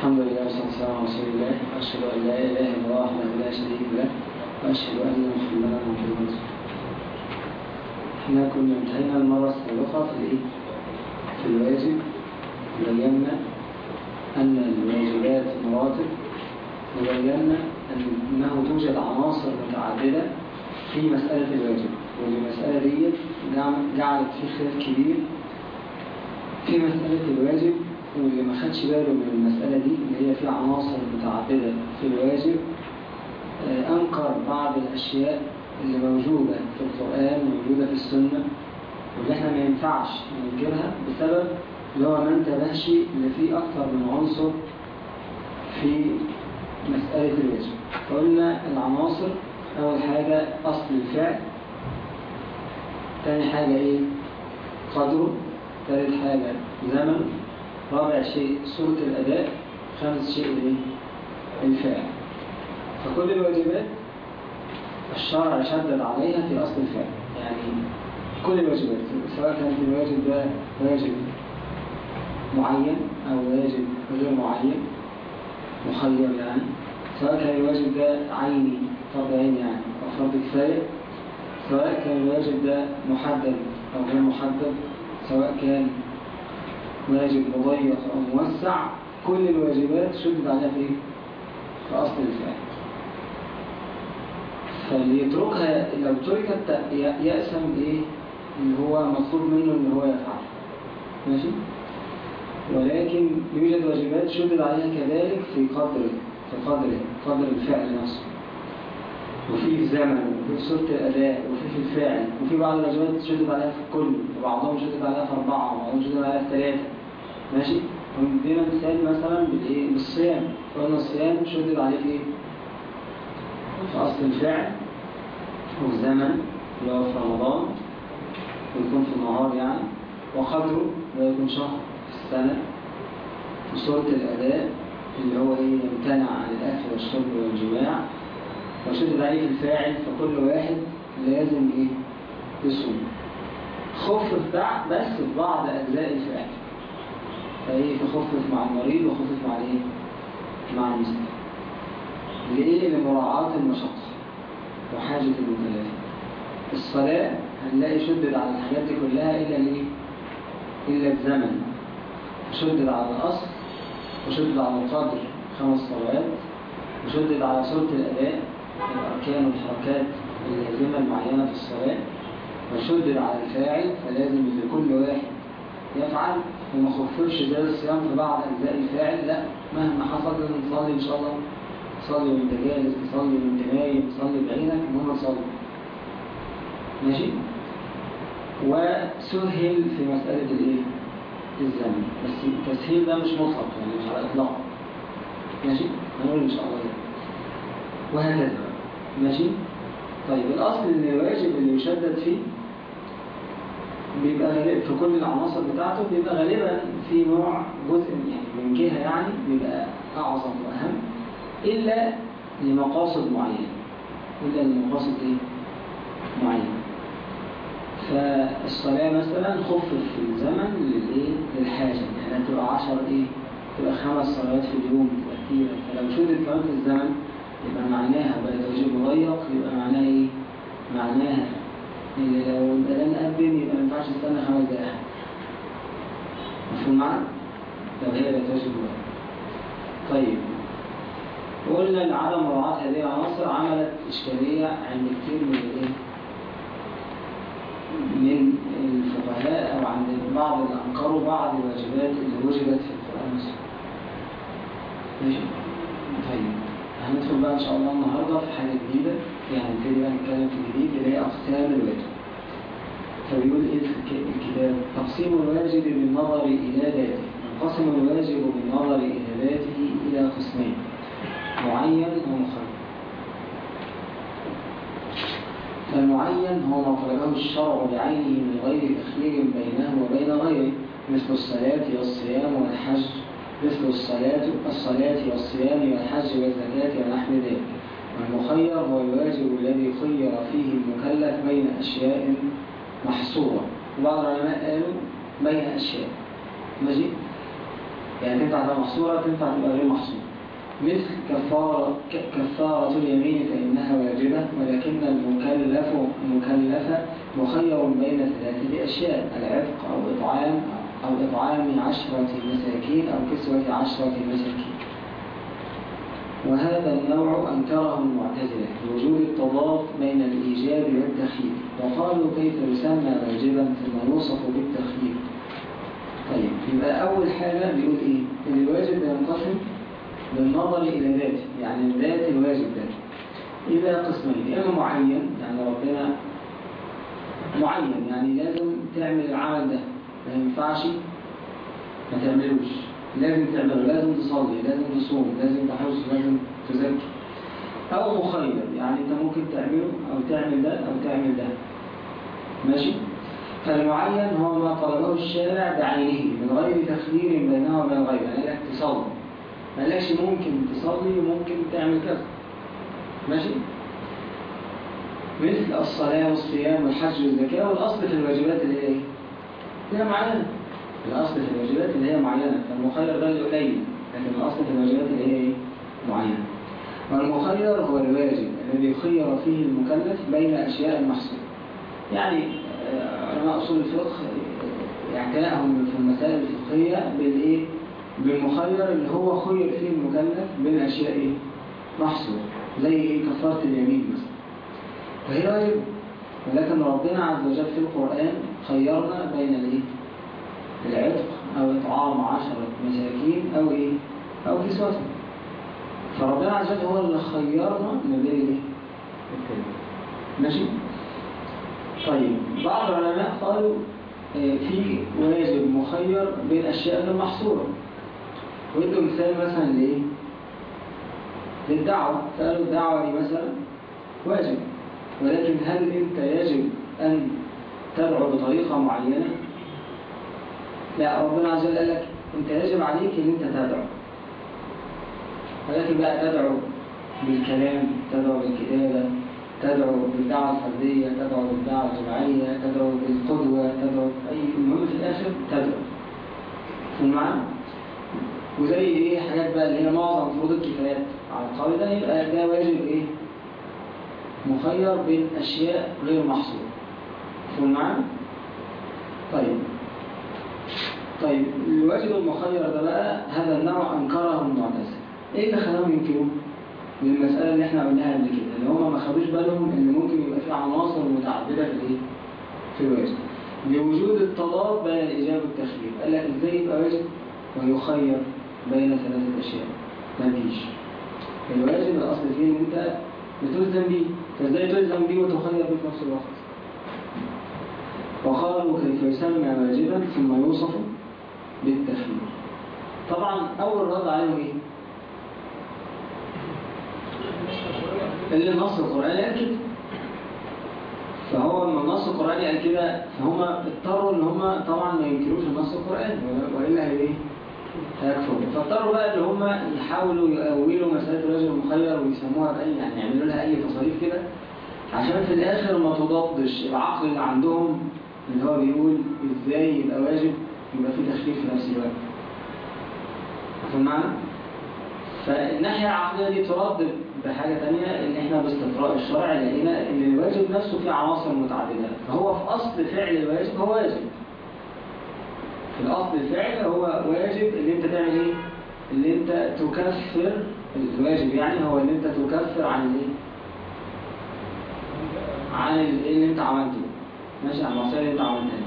الحمد لله والصلاة على رسول الله وأشهد أن لا إله إلا الله وحده لا شريك له وأشهد أن محمدا عبده ورسوله. إحنا كنا انتهينا المرة السابقة في؟ في الواجب بينا أن الواجبات مراتب وبينا أنه توجد عناصر متعددة في مسألة الواجب والمسألة دي جعلت في خلاف كبير في مسألة الواجب واللي ما خدش باله من المسألة دي اللي هي فيها عناصر متعددة في الواجب أنكر بعض الأشياء اللي موجودة في القرآن وموجودة في السنة واللي إحنا ما ينفعش ننكرها بسبب اللي هو ما انتبهش إن في أكثر من عنصر في مسألة الواجب فقلنا العناصر أول حاجة أصل الفعل تاني حاجة إيه؟ قدره ثالث حاجة زمن رابع شيء صورة الأداء خامس شيء؟ الفعل فكل الواجبات الشرع شدد عليها في أصل الفعل يعني كل الواجبات سواء كانت الواجب ده واجب معين أو واجب غير معين مخير يعني. سواء كان الواجب ده عيني فرض عين يعني أو فرض كفاية. سواء كان الواجب ده محدد أو غير محدد. سواء كان واجب مضيق أو موسع. كل الواجبات شدد عليها في في أصل الفعل. فاللي يتركها لو تركت يأسم إيه؟ اللي هو مطلوب منه إن هو يفعل. ماشي؟ ولكن يوجد واجبات شدد عليها كذلك في قدر في قدر قدر الفعل نفسه. وفي في زمن وفي في صورة الأداء وفي في الفعل وفي بعض الواجبات شدد عليها في الكل وبعضهم شدد عليها في أربعة وبعضهم شدد عليها في ثلاثة. ماشي؟ وندينا مثال مثلا بالإيه؟ بالصيام. قلنا الصيام شدد عليه إيه؟ في أصل الفعل. والزمن اللي هو في رمضان ويكون في النهار يعني. وقدره اللي يكون شهر في السنة. وصورة الأداء اللي هو إيه؟ يمتنع عن الأكل والشرب والجماع. وشدد عليه في الفاعل فكل واحد لازم إيه؟ يصوم. خفف بقى بس في بعض أجزاء الفعل. فإيه تخفف مع المريض وخفف مع الإيه؟ مع المسلم لإيه لمراعاة المشقة وحاجة المكلفين الصلاة هنلاقي شدد على الحاجات دي كلها إلا ليه؟ إلا الزمن. شدد على الأصل وشدد على القدر خمس صلوات وشدد على صورة الأداء الأركان والحركات اللازمة المعينة في الصلاة وشدد على الفاعل فلازم لكل واحد يفعل وما خففش زي الصيام في بعض أجزاء الفاعل لا مهما حصل لازم نصلي إن شاء الله. تصلي وأنت جالس تصلي وأنت نايم تصلي بعينك المهم تصلي. ماشي؟ وسهل في مسألة الإيه؟ الزمن. بس التسهيل ده مش مطلق يعني مش على الإطلاق. ماشي؟ هنقول إن شاء الله. وهكذا. ماشي؟ طيب الأصل إن الواجب اللي يشدد فيه بيبقى في كل العناصر بتاعته بيبقى غالبا في نوع جزء يعني من جهة يعني بيبقى أعظم وأهم إلا لمقاصد معينة إلا لمقاصد إيه؟ معينة فالصلاة مثلا خفف في الزمن للإيه؟ للحاجة يعني تبقى عشر إيه؟ تبقى خمس صلوات في اليوم تبقى فلو شدت كمان في الزمن يبقى معناها بقى توجيه مضيق يبقى معناها إيه؟ معناها لو البلان قدم يبقى ما ينفعش تستنى خمس دقايق مفهوم معنى؟ لو هي لا مضيق طيب وقلنا ان عدم مراعاة هذه العناصر عملت إشكالية عند كتير من الايه؟ من الفقهاء أو عند بعض اللي أنكروا بعض الواجبات اللي وجدت في القرآن والسنة. ماشي؟ طيب هندخل بقى إن شاء الله النهاردة في حاجة جديدة يعني نبتدي بقى نتكلم في جديد اللي هي أقسام الواجب. فبيقول إيه في الكتاب؟ تقسيم الواجب بالنظر إلى ذاته. ينقسم الواجب بالنظر إلى ذاته إلى قسمين. معين ومخير فالمعين هو ما فرضه الشرع بعينه من غير تخيير بينه وبين غيره مثل الصلاة والصيام والحج مثل الصلاة الصلاة والصيام والحج والزكاة ونحو ذلك والمخير هو الواجب الذي خير فيه المكلف بين أشياء محصورة. وبعض العلماء قالوا بين أشياء. ماشي؟ يعني تنفع تبقى محصورة تنفع تبقى غير محصورة. مثل كفارة كفارة اليمين فإنها واجبة ولكن المكلف مكلف مخير بين ثلاثة أشياء العتق أو إطعام أو إطعام عشرة مساكين أو كسوة عشرة مساكين. وهذا النوع أنكره المعتزلة لوجود التضاد بين الإيجاب والتخيير وقالوا كيف يسمى واجبا ثم يوصف بالتخيير طيب يبقى أول حاجة بيقول إيه؟ الواجب ينقسم بالنظر إلى ذاته يعني ذات الواجب ده. إلى قسمين إما معين يعني ربنا معين يعني لازم تعمل العمل ده ما ينفعش ما تعملوش. لازم تعمله لازم تصلي لازم تحج لازم تزكي أو مخير. يعني أنت ممكن تعمله أو تعمل ده أو تعمل ده. ماشي؟ فالمعين هو ما طلبه الشارع بعينه من غير تخيير بينه وبين غيره يعني لك تصلي. ما قالكش ممكن تصلي وممكن تعمل كذا. ماشي؟ مثل الصلاة والصيام والحج والزكاة والأصل في الواجبات اللي هي إيه؟ هي معينة. الأصل في الواجبات اللي هي معينة. فالمخير ده اللي قليل لكن الأصل في الواجبات اللي هي إيه؟ معينة. والمخير هو الواجب الذي خير فيه المكلف بين أشياء محصورة يعني علماء أصول الفقه اعتنائهم في المسائل الفقهية بالإيه؟ بالمخير اللي هو خير فيه المكلف بين أشياء إيه؟ زي إيه كفارة اليمين مثلا فهي واجب ولكن ربنا عز وجل في القرآن خيرنا بين الإيه؟ العتق أو إطعام عشرة مساكين أو إيه؟ أو كسوتهم فربنا عز وجل هو اللي خيرنا ما بين؟ ماشي؟ طيب بعض العلماء قالوا في واجب مخير بين أشياء غير محصورة ويدوا مثال مثلا لإيه؟ للدعوة قالوا الدعوة دي مثلا واجب ولكن هل أنت يجب أن تدعو بطريقة معينة؟ لا ربنا عز وجل قال لك أنت يجب عليك أن أنت تدعو ولكن بقى تدعو بالكلام تدعو بالكتابة تدعو بالدعوة الفردية تدعو بالدعوة الجماعية تدعو بالقدوة تدعو أي المهم في الآخر تدعو. في المعنى وزي إيه حاجات بقى اللي هي معظم فروض الكفايات على القول ده يبقى ده واجب إيه؟ مخير بين أشياء غير في المعنى طيب. طيب الواجب المخير ده بقى هذا النوع أنكره المعتزلة. إيه اللي خلاهم ينكروه؟ للمسألة اللي إحنا قلناها قبل كده اللي هم ما خدوش بالهم إن ممكن يبقى في عناصر متعددة في الإيه؟ في الواجب لوجود التضاد بين الإجابة والتخيير قال لك إزاي يبقى واجب ويخير بين ثلاثة أشياء. مفيش الواجب الأصل فيه إن أنت بتلزم بيه. فإزاي تلزم بيه وتخير بيه في نفس الوقت؟ وقالوا كيف يسمى واجبا ثم يوصف بالتخيير طبعا أول رد عليهم إيه؟ اللي النص القرآني قال كده. فهو لما النص القرآني قال كده فهم اضطروا إن هم طبعا ما ينكروش النص القرآني وإلا هي إيه؟ هيكفروا. فاضطروا بقى إن هم يحاولوا يأولوا مسألة الرجل المخير ويسموها بأي يعني يعملوا لها أي تصاريف كده عشان في الآخر ما تضادش. العقل اللي عندهم اللي هو بيقول إزاي يبقى واجب يبقى في تخفيف في نفس الوقت. عارفين معنى؟ فالناحية العقلية دي ترد بحاجة تانية إن إحنا باستقراء الشرع لقينا إن الواجب نفسه فيه عناصر متعددة. فهو في أصل فعل الواجب هو واجب. في الأصل الفعل هو واجب اللي أنت تعمل إيه؟ اللي أنت تكفر الواجب. يعني هو اللي أنت تكفر عن الإيه؟ عن اللي أنت عملته. ماشي عن المعصية اللي أنت عملتها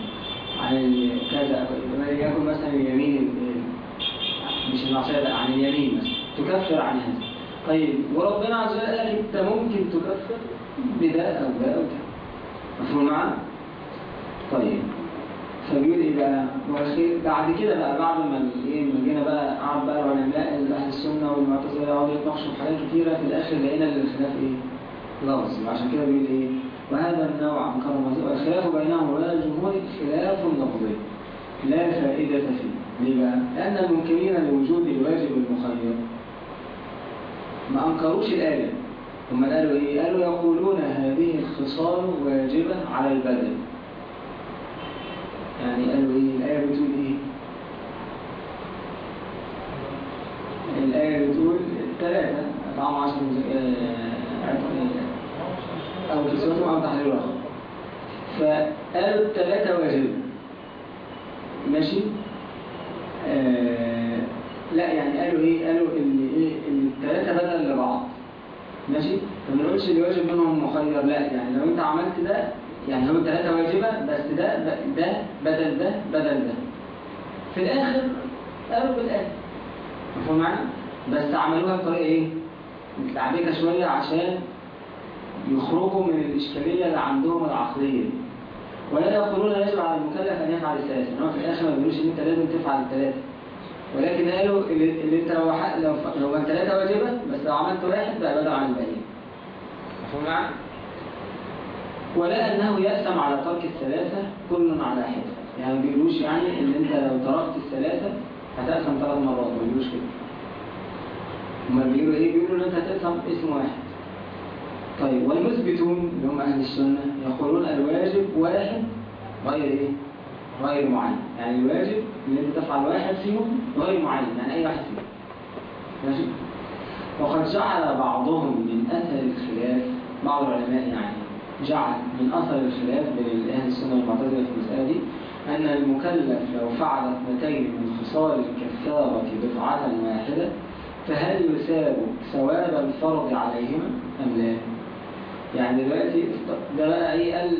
عن كذا. يكون مثلا اليمين مش المعصية عن اليمين مثلا. تكفر عن هذا طيب وربنا عز وجل قال إنت ممكن تكفر بده أو ده أو مفهوم معانا؟ طيب فبيقول إيه بقى؟ واخير بعد كده بقى بعد ما إيه ما جينا بقى قعد بقى العلماء أهل السنة والمعتزلة يقعدوا يتناقشوا في حاجات كتيرة في الآخر لقينا الخلاف إيه؟ لفظ عشان كده بيقول إيه؟ وهذا النوع انكر المذهب والخلاف بينهم وبين الجمهور خلاف لفظي لا فائدة فيه ليه بقى؟ لأن المنكرين لوجود الواجب المخير ما أنكروش الآية هم قالوا إيه؟ قالوا يقولون هذه الخصال واجبة على البدن يعني قالوا إيه؟ الآية بتقول إيه؟ الآية بتقول ثلاثة طعام عشر أو كسوتهم أو تحرير رقبة فقالوا الثلاثة واجب ماشي آه لا يعني قالوا إيه؟ قالوا إن إيه؟ إن الثلاثة بدل لبعض. ماشي؟ فما نقولش اللي واجب منهم مخير لا يعني لو أنت عملت ده يعني هو الثلاثة واجبة بس ده ده بدل ده بدل ده. في الآخر قالوا بالآخر. مفهوم معنا؟ بس عملوها بطريقة إيه؟ متلعبكة شوية عشان يخرجوا من الإشكالية اللي عندهم العقلية. ولا يقولون يجب على المكلف أن يفعل الثلاثة إنما في الآخر ما بيقولوش إن أنت لازم تفعل الثلاثة ولكن قالوا اللي, أنت لو لو. لو الثلاثة واجبة بس لو عملت واحد بقى بدل عن الباقيين مفهوم معنا؟ ولا أنه يأسم على ترك الثلاثة كل على حدة يعني ما بيقولوش يعني إن أنت لو تركت الثلاثة هتأسم ثلاث مرات ما بيقولوش كده هما بيقولوا إيه؟ بيقولوا إن أنت هتأسم اسم واحد طيب والمثبتون اللي هم أهل السنة يقولون الواجب واحد غير إيه؟ غير معين. يعني الواجب إن أنت تفعل واحد فيهم غير معين يعني أي واحد فيهم. ماشي؟ وقد جعل بعضهم من أثر الخلاف بعض العلماء يعني جعل من أثر الخلاف بين أهل السنة والمعتزلة في المسألة دي أن المكلف لو فعل اثنتين من خصال الكفارة دفعه واحدة فهل يثاب ثواب الفرض عليهما أم لا؟ يعني دلوقتي ده بقى إيه قال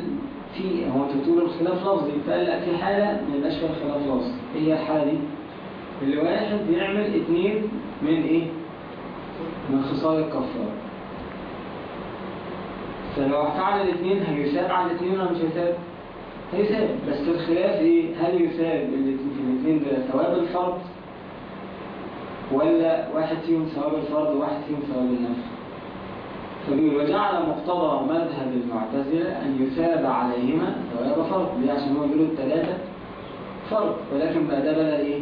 في هو أنتوا بتقولوا الخلاف لفظي فقال في حالة ما يبقاش فيها خلاف لفظي إيه هي الحالة دي؟ اللي واحد بيعمل اثنين من إيه؟ من خصال الكفار فلو فعل الاثنين هيثاب على الاثنين ولا مش هيثاب؟ هيثاب بس الخلاف إيه؟ هل يثاب في الاثنين دول ثواب الفرض ولا واحد فيهم ثواب الفرض وواحد فيهم ثواب النفل؟ فبيقول وجعل مقتضى مذهب المعتزلة أن يثاب عليهما ثواب فرض ليه عشان هو بيقولوا الثلاثة فرض ولكن بقى ده بدل إيه؟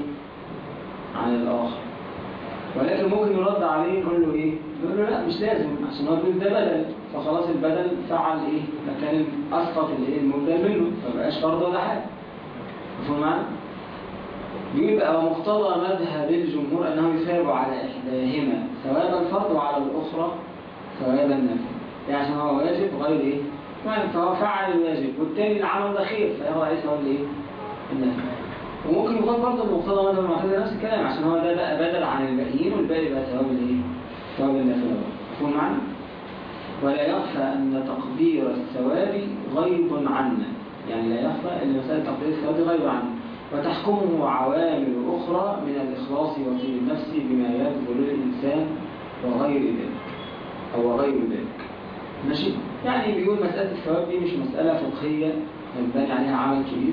عن الآخر ولكن ممكن يرد عليه يقول له إيه؟ يقول له لا مش لازم عشان هو بيقول ده بدل فخلاص البدل فعل إيه؟ مكان أسقط الإيه المبدل منه فبقاش فرض ولا حاجة مفهوم معنا؟ بيبقى مقتضى مذهب الجمهور أنه يثاب على إحداهما ثواب الفرض وعلى الأخرى ثواب النفل يعني عشان هو؟ واجب غير إيه يعني فهو فعل الواجب والتاني اللي عمل ده خير فياخد عليه ثواب الايه النفل وممكن يكون برضه المقتضى مذهب المعتزله نفس الكلام عشان هو ده بقى بدل عن الباقيين والباقي بقى ثواب الايه ثواب النفل مفهوم معنا؟ ولا يخفى أن تقدير الثواب غيب عنا يعني لا يخفى أن مساله تقدير الثواب غيب عنا وتحكمه عوامل أخرى من الإخلاص وطيب النفس بما يبذل الإنسان وغير ذلك. أو غير ذلك. ماشي؟ يعني بيقول مسألة الثواب دي مش مسألة فقهية ينبني عليها عمل كبير.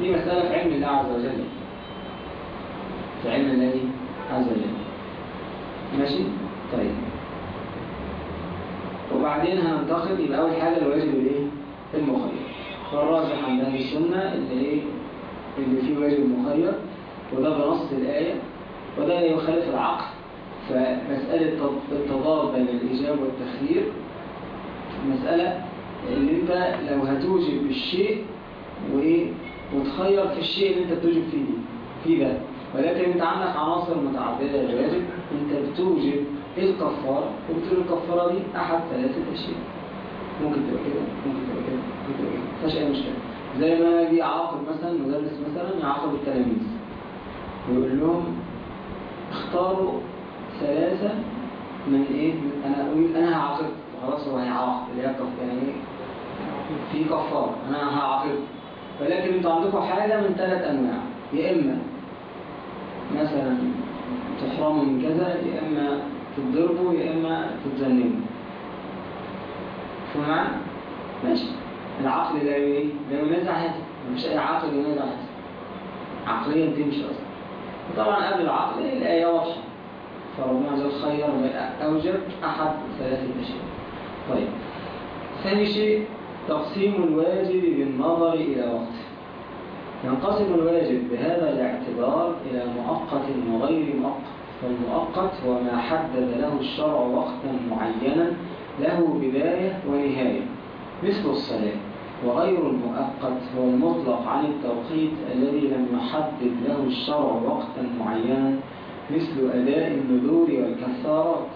دي مسألة في علم الله عز وجل. في علم الله عز وجل. ماشي؟ طيب. وبعدين هننتقل يبقى أول حاجة الواجب الايه المخير. فالراجح عند أهل السنة اللي إيه؟ اللي فيه واجب مخير وده بنص الآية وده يخالف العقل. فمسألة التضاد بين الإيجاب والتخيير مسألة اللي أنت لو هتوجب الشيء وإيه وتخير في الشيء اللي أنت بتوجب فيه في ده. ولكن أنت عندك عناصر متعددة للواجب أنت بتوجب الكفارة وبتقول الكفارة دي أحد ثلاثة أشياء. ممكن تبقى كده ممكن تبقى كده ممكن تبقى كده مفيهاش أي مشكلة. زي ما يجي يعاقب مثلا مدرس مثلا يعاقب التلاميذ ويقول لهم اختاروا ثلاثة من إيه؟ أنا أقول أنا هعاقب خلاص هو هيعاقب اللي هي يعني إيه؟ في كفار أنا هعاقب ولكن أنتوا عندكم حاجة من ثلاث أنواع. يا إما مثلا تحرموا من كذا يا إما تتضربوا يا إما تتذنبوا. فمع ماشي. العقل لا إيه؟ لا ينازع هذا مفيش اي عقل ينازع هذا عقليا تمشي أصلا. طبعا قبل العقل الآية واضحة. فربنا عز وجل خير أوجب أحد ثلاثة أشياء طيب. ثاني شيء تقسيم الواجب بالنظر إلى وقته ينقسم الواجب بهذا الاعتبار إلى مؤقت وغير مؤقت. فالمؤقت هو ما حدد له الشرع وقتا معينا له بداية ونهاية. مثل الصلاة. وغير المؤقت هو المطلق عن التوقيت الذي لم يحدد له الشرع وقتا معينا مثل أداء النذور والكفارات.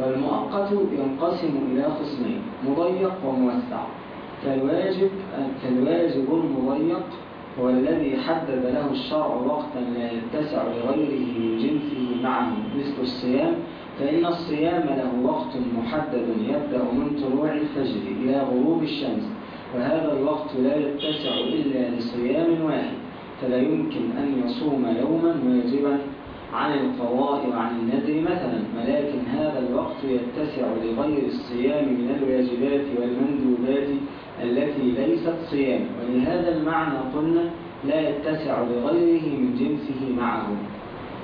والمؤقت ينقسم إلى قسمين مضيق وموسع. فالواجب فالواجب المضيق هو الذي حدد له الشرع وقتا لا يتسع لغيره من جنسه معه مثل الصيام. فإن الصيام له وقت محدد يبدأ من طلوع الفجر إلى غروب الشمس. وهذا الوقت لا يتسع إلا لصيام واحد. فلا يمكن أن يصوم يوما واجبا. عن القضاء وعن النذر مثلا ولكن هذا الوقت يتسع لغير الصيام من الواجبات والمندوبات التي ليست صيام. ولهذا المعنى قلنا لا يتسع لغيره من جنسه معه.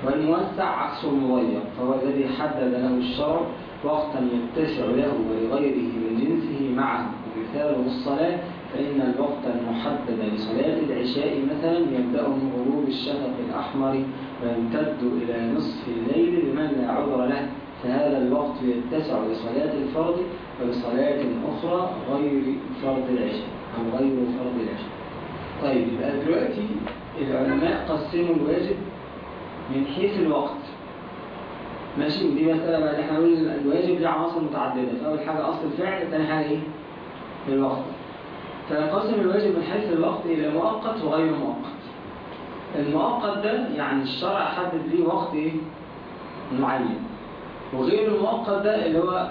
والموسع عكس المضيق فهو الذي حدد له الشرع وقتا يتسع له ولغيره من جنسه معه. ومثاله الصلاة فإن الوقت المحدد لصلاة العشاء مثلا يبدأ من غروب الشفق الأحمر ويمتد إلى نصف الليل لمن لا عذر له فهذا الوقت يتسع لصلاة الفرض ولصلاة أخرى غير فرض العشاء أو غير فرض العشاء. طيب يبقى دلوقتي العلماء قسموا الواجب من حيث الوقت. ماشي؟ ودي مسألة بقى إحنا نقول الواجب له عناصر متعددة فأول حاجة أصل الفعل ثاني حاجة إيه؟ الوقت. فينقسم الواجب من حيث الوقت إلى مؤقت وغير مؤقت. المؤقت ده يعني الشرع حدد ليه وقت إيه؟ معين. وغير المؤقت ده اللي هو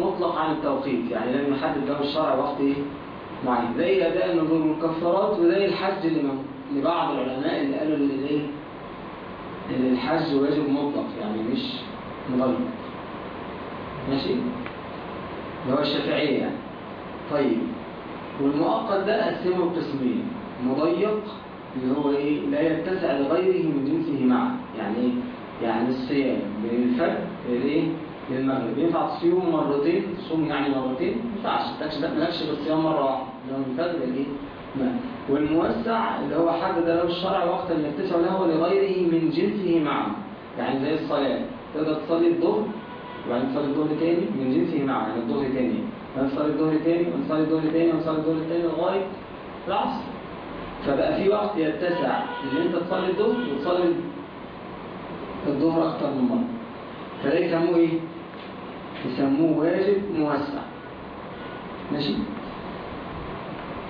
مطلق عن التوقيت يعني لم يحدد له الشرع وقت إيه؟ معين زي أداء النذور والكفارات وزي الحج اللي لبعض العلماء اللي قالوا إن الايه إن الحج واجب مطلق يعني مش مضلق ماشي؟ اللي هو الشافعية يعني. طيب. والمؤقت ده قسمه قسمين مضيق اللي هو إيه؟ لا يتسع لغيره من جنسه معه. يعني إيه؟ يعني الصيام من الفجر للايه للمغرب ينفع تصيم مرتين؟ تصوم يعني مرتين؟ ما ينفعش. مالكش بالصيام مرة واحدة. من الفجر للايه والموسع اللي هو حدد له الشرع وقتا يتسع له ولغيره من جنسه معه. يعني زي الصلاة. تقدر تصلي الظهر وبعدين تصلي الظهر تاني من جنسه معه. يعني الظهر تاني. ونصلي الظهر تاني ونصلي الظهر تاني ونصلي الظهر تاني لغاية العصر. فبقى في وقت يتسع إن أنت تصلي الظهر وتصلي الظهر أكتر من مرة. فده يسموه إيه؟ يسموه واجب موسع. ماشي؟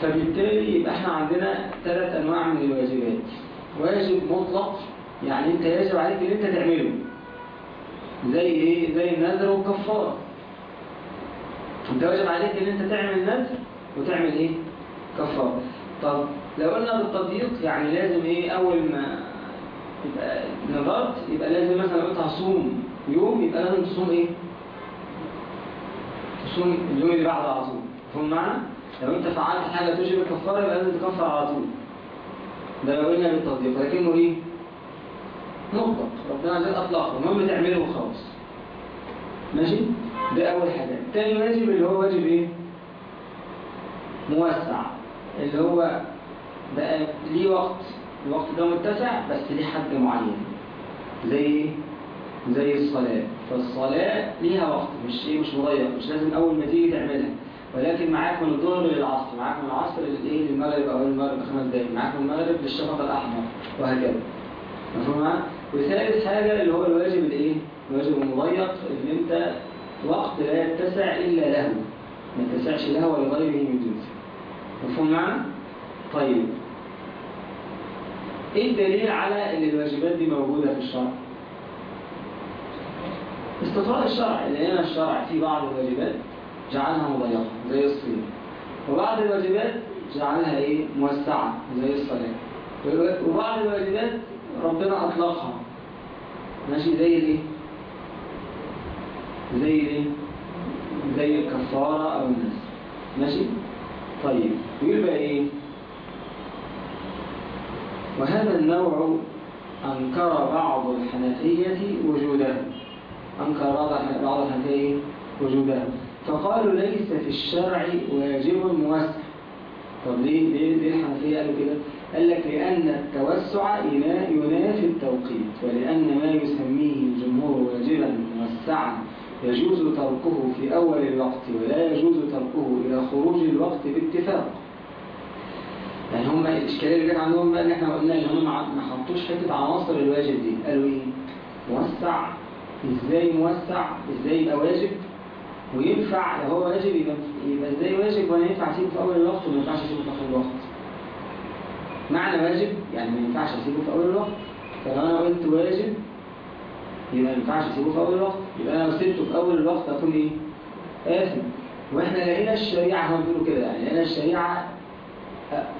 فبالتالي يبقى إحنا عندنا ثلاث أنواع من الواجبات. واجب مطلق يعني أنت يجب عليك إن أنت تعمله. زي إيه؟ زي النذر والكفاره انت واجب عليك إن أنت تعمل نذر وتعمل إيه؟ كفارة. طب لو قلنا بالتضييق يعني لازم إيه؟ أول ما يبقى نظرت يبقى لازم مثلا لو قلت هصوم يوم يبقى لازم تصوم إيه؟ تصوم اليوم اللي بعده على طول. فهم معنا لو أنت فعلت حاجة توجب الكفارة يبقى لازم تكفر على طول. ده لو قلنا بالتضييق لكنه إيه؟ مطلق. ربنا عايز أطلقه. المهم تعمله وخلاص. ماشي؟ ده اول حاجة. تاني واجب اللي هو واجب إيه؟ موسع. اللي هو بقى ليه وقت. الوقت ده متسع بس ليه حد معين. زي إيه؟ زي الصلاة. فالصلاة ليها وقت مش إيه؟ مش مضيق مش لازم أول ما تيجي تعملها. ولكن معاك من الظهر للعصر. معاك من العصر للايه للمغرب أو المغرب بخمس دقايق. معاك من المغرب للشفق الأحمر. وهكذا. مفهوم؟ وثالث حاجة اللي هو الواجب الإيه؟ الواجب المضيق اللي أنت وقت لا يتسع إلا له. ما يتسعش له ولغيره من جنسه. مفهوم معنا؟ طيب. إيه الدليل على إن الواجبات دي موجودة في الشرع؟ استطراء الشرع لأن الشرع في بعض الواجبات جعلها مضيقة زي الصيام. وبعض الواجبات جعلها إيه؟ موسعة زي الصلاة. وبعض الواجبات ربنا أطلقها. ماشي زي الإيه؟ زي الايه زي الكفارة أو الناس. ماشي؟ طيب. يقول بقى إيه؟ وهذا النوع أنكر بعض الحنفية وجوده. أنكر بعض الحنفية وجوده. فقالوا ليس في الشرع واجب موسع. طب ليه ليه ليه الحنفية قالوا كده؟ قال لك لأن التوسع ينافي التوقيت ولأن ما يسميه الجمهور واجبا موسعا. يجوز تركه في أول الوقت ولا يجوز تركه إلى خروج الوقت باتفاق. يعني هم الإشكالية اللي كانت عندهم بقى إن إحنا قلنا إن هم ما حطوش حتة عناصر الواجب دي. قالوا إيه؟ موسع. إزاي موسع؟ إزاي يبقى واجب؟ وينفع لو هو واجب يبقى يبقى إزاي واجب وأنا ينفع أسيبه في أول الوقت وما ينفعش أسيبه في آخر الوقت؟ معنى واجب؟ يعني ما ينفعش أسيبه في أول الوقت. فلو أنا قلت واجب يبقى ما ينفعش اسيبه في أول الوقت يبقى أنا لو سبته في أول الوقت أكون إيه؟ آثم وإحنا لقينا الشريعة هم بيقولوا كده يعني لقينا الشريعة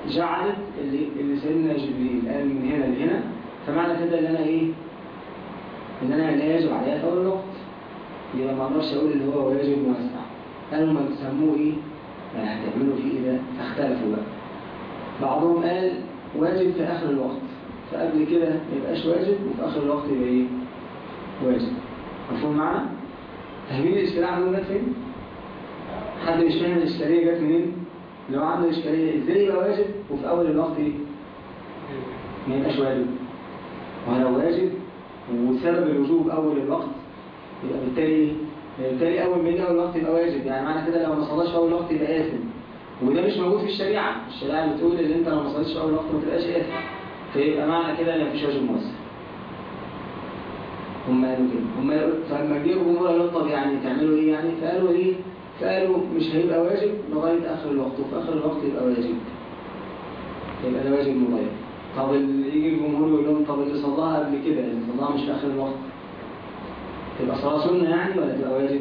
جعلت اللي, اللي سيدنا جبريل قال من هنا لهنا فمعنى كده إن أنا إيه؟ إن أنا لا يجب عليها في أول الوقت. يبقى ما أقدرش أقول اللي هو واجب موسع قالوا ما تسموه إيه؟ يعني هتعملوا فيه إيه ده؟ فاختلفوا بقى. بعضهم قال واجب في آخر الوقت. فقبل كده ما يبقاش واجب وفي آخر الوقت يبقى إيه؟ واجب مفهوم معنا؟ فاهمين الاشكاليه عندهم جت فين حد مش فاهم الاشكاليه جت منين؟ لو عنده اشكاليه إزاي يبقى واجب وفي أول الوقت إيه ما يبقاش واجب. ولو واجب وسبب الوجوب أول الوقت يبقى بالتالي بالتالي أول ما يجي أول وقت يبقى واجب. يعني معنى كده لو ما صلاش أول وقت يبقى آثم. وده مش موجود في الشريعة. الشريعة بتقول إن أنت لو ما صليتش في أول وقت ما تبقاش آثم. فيبقى معنى كده إن مفيش واجب موسع هم قالوا كده. هم فلما جه الجمهور قالوا طب يعني تعملوا إيه يعني؟ فقالوا إيه؟ فقالوا مش هيبقى واجب لغاية آخر الوقت وفي آخر الوقت يبقى واجب. يبقى ده واجب مضيع طب اللي يجي الجمهور يقول لهم طب اللي صلاها قبل كده اللي صلاها مش في آخر الوقت تبقى صلاة سنة يعني ولا تبقى واجب؟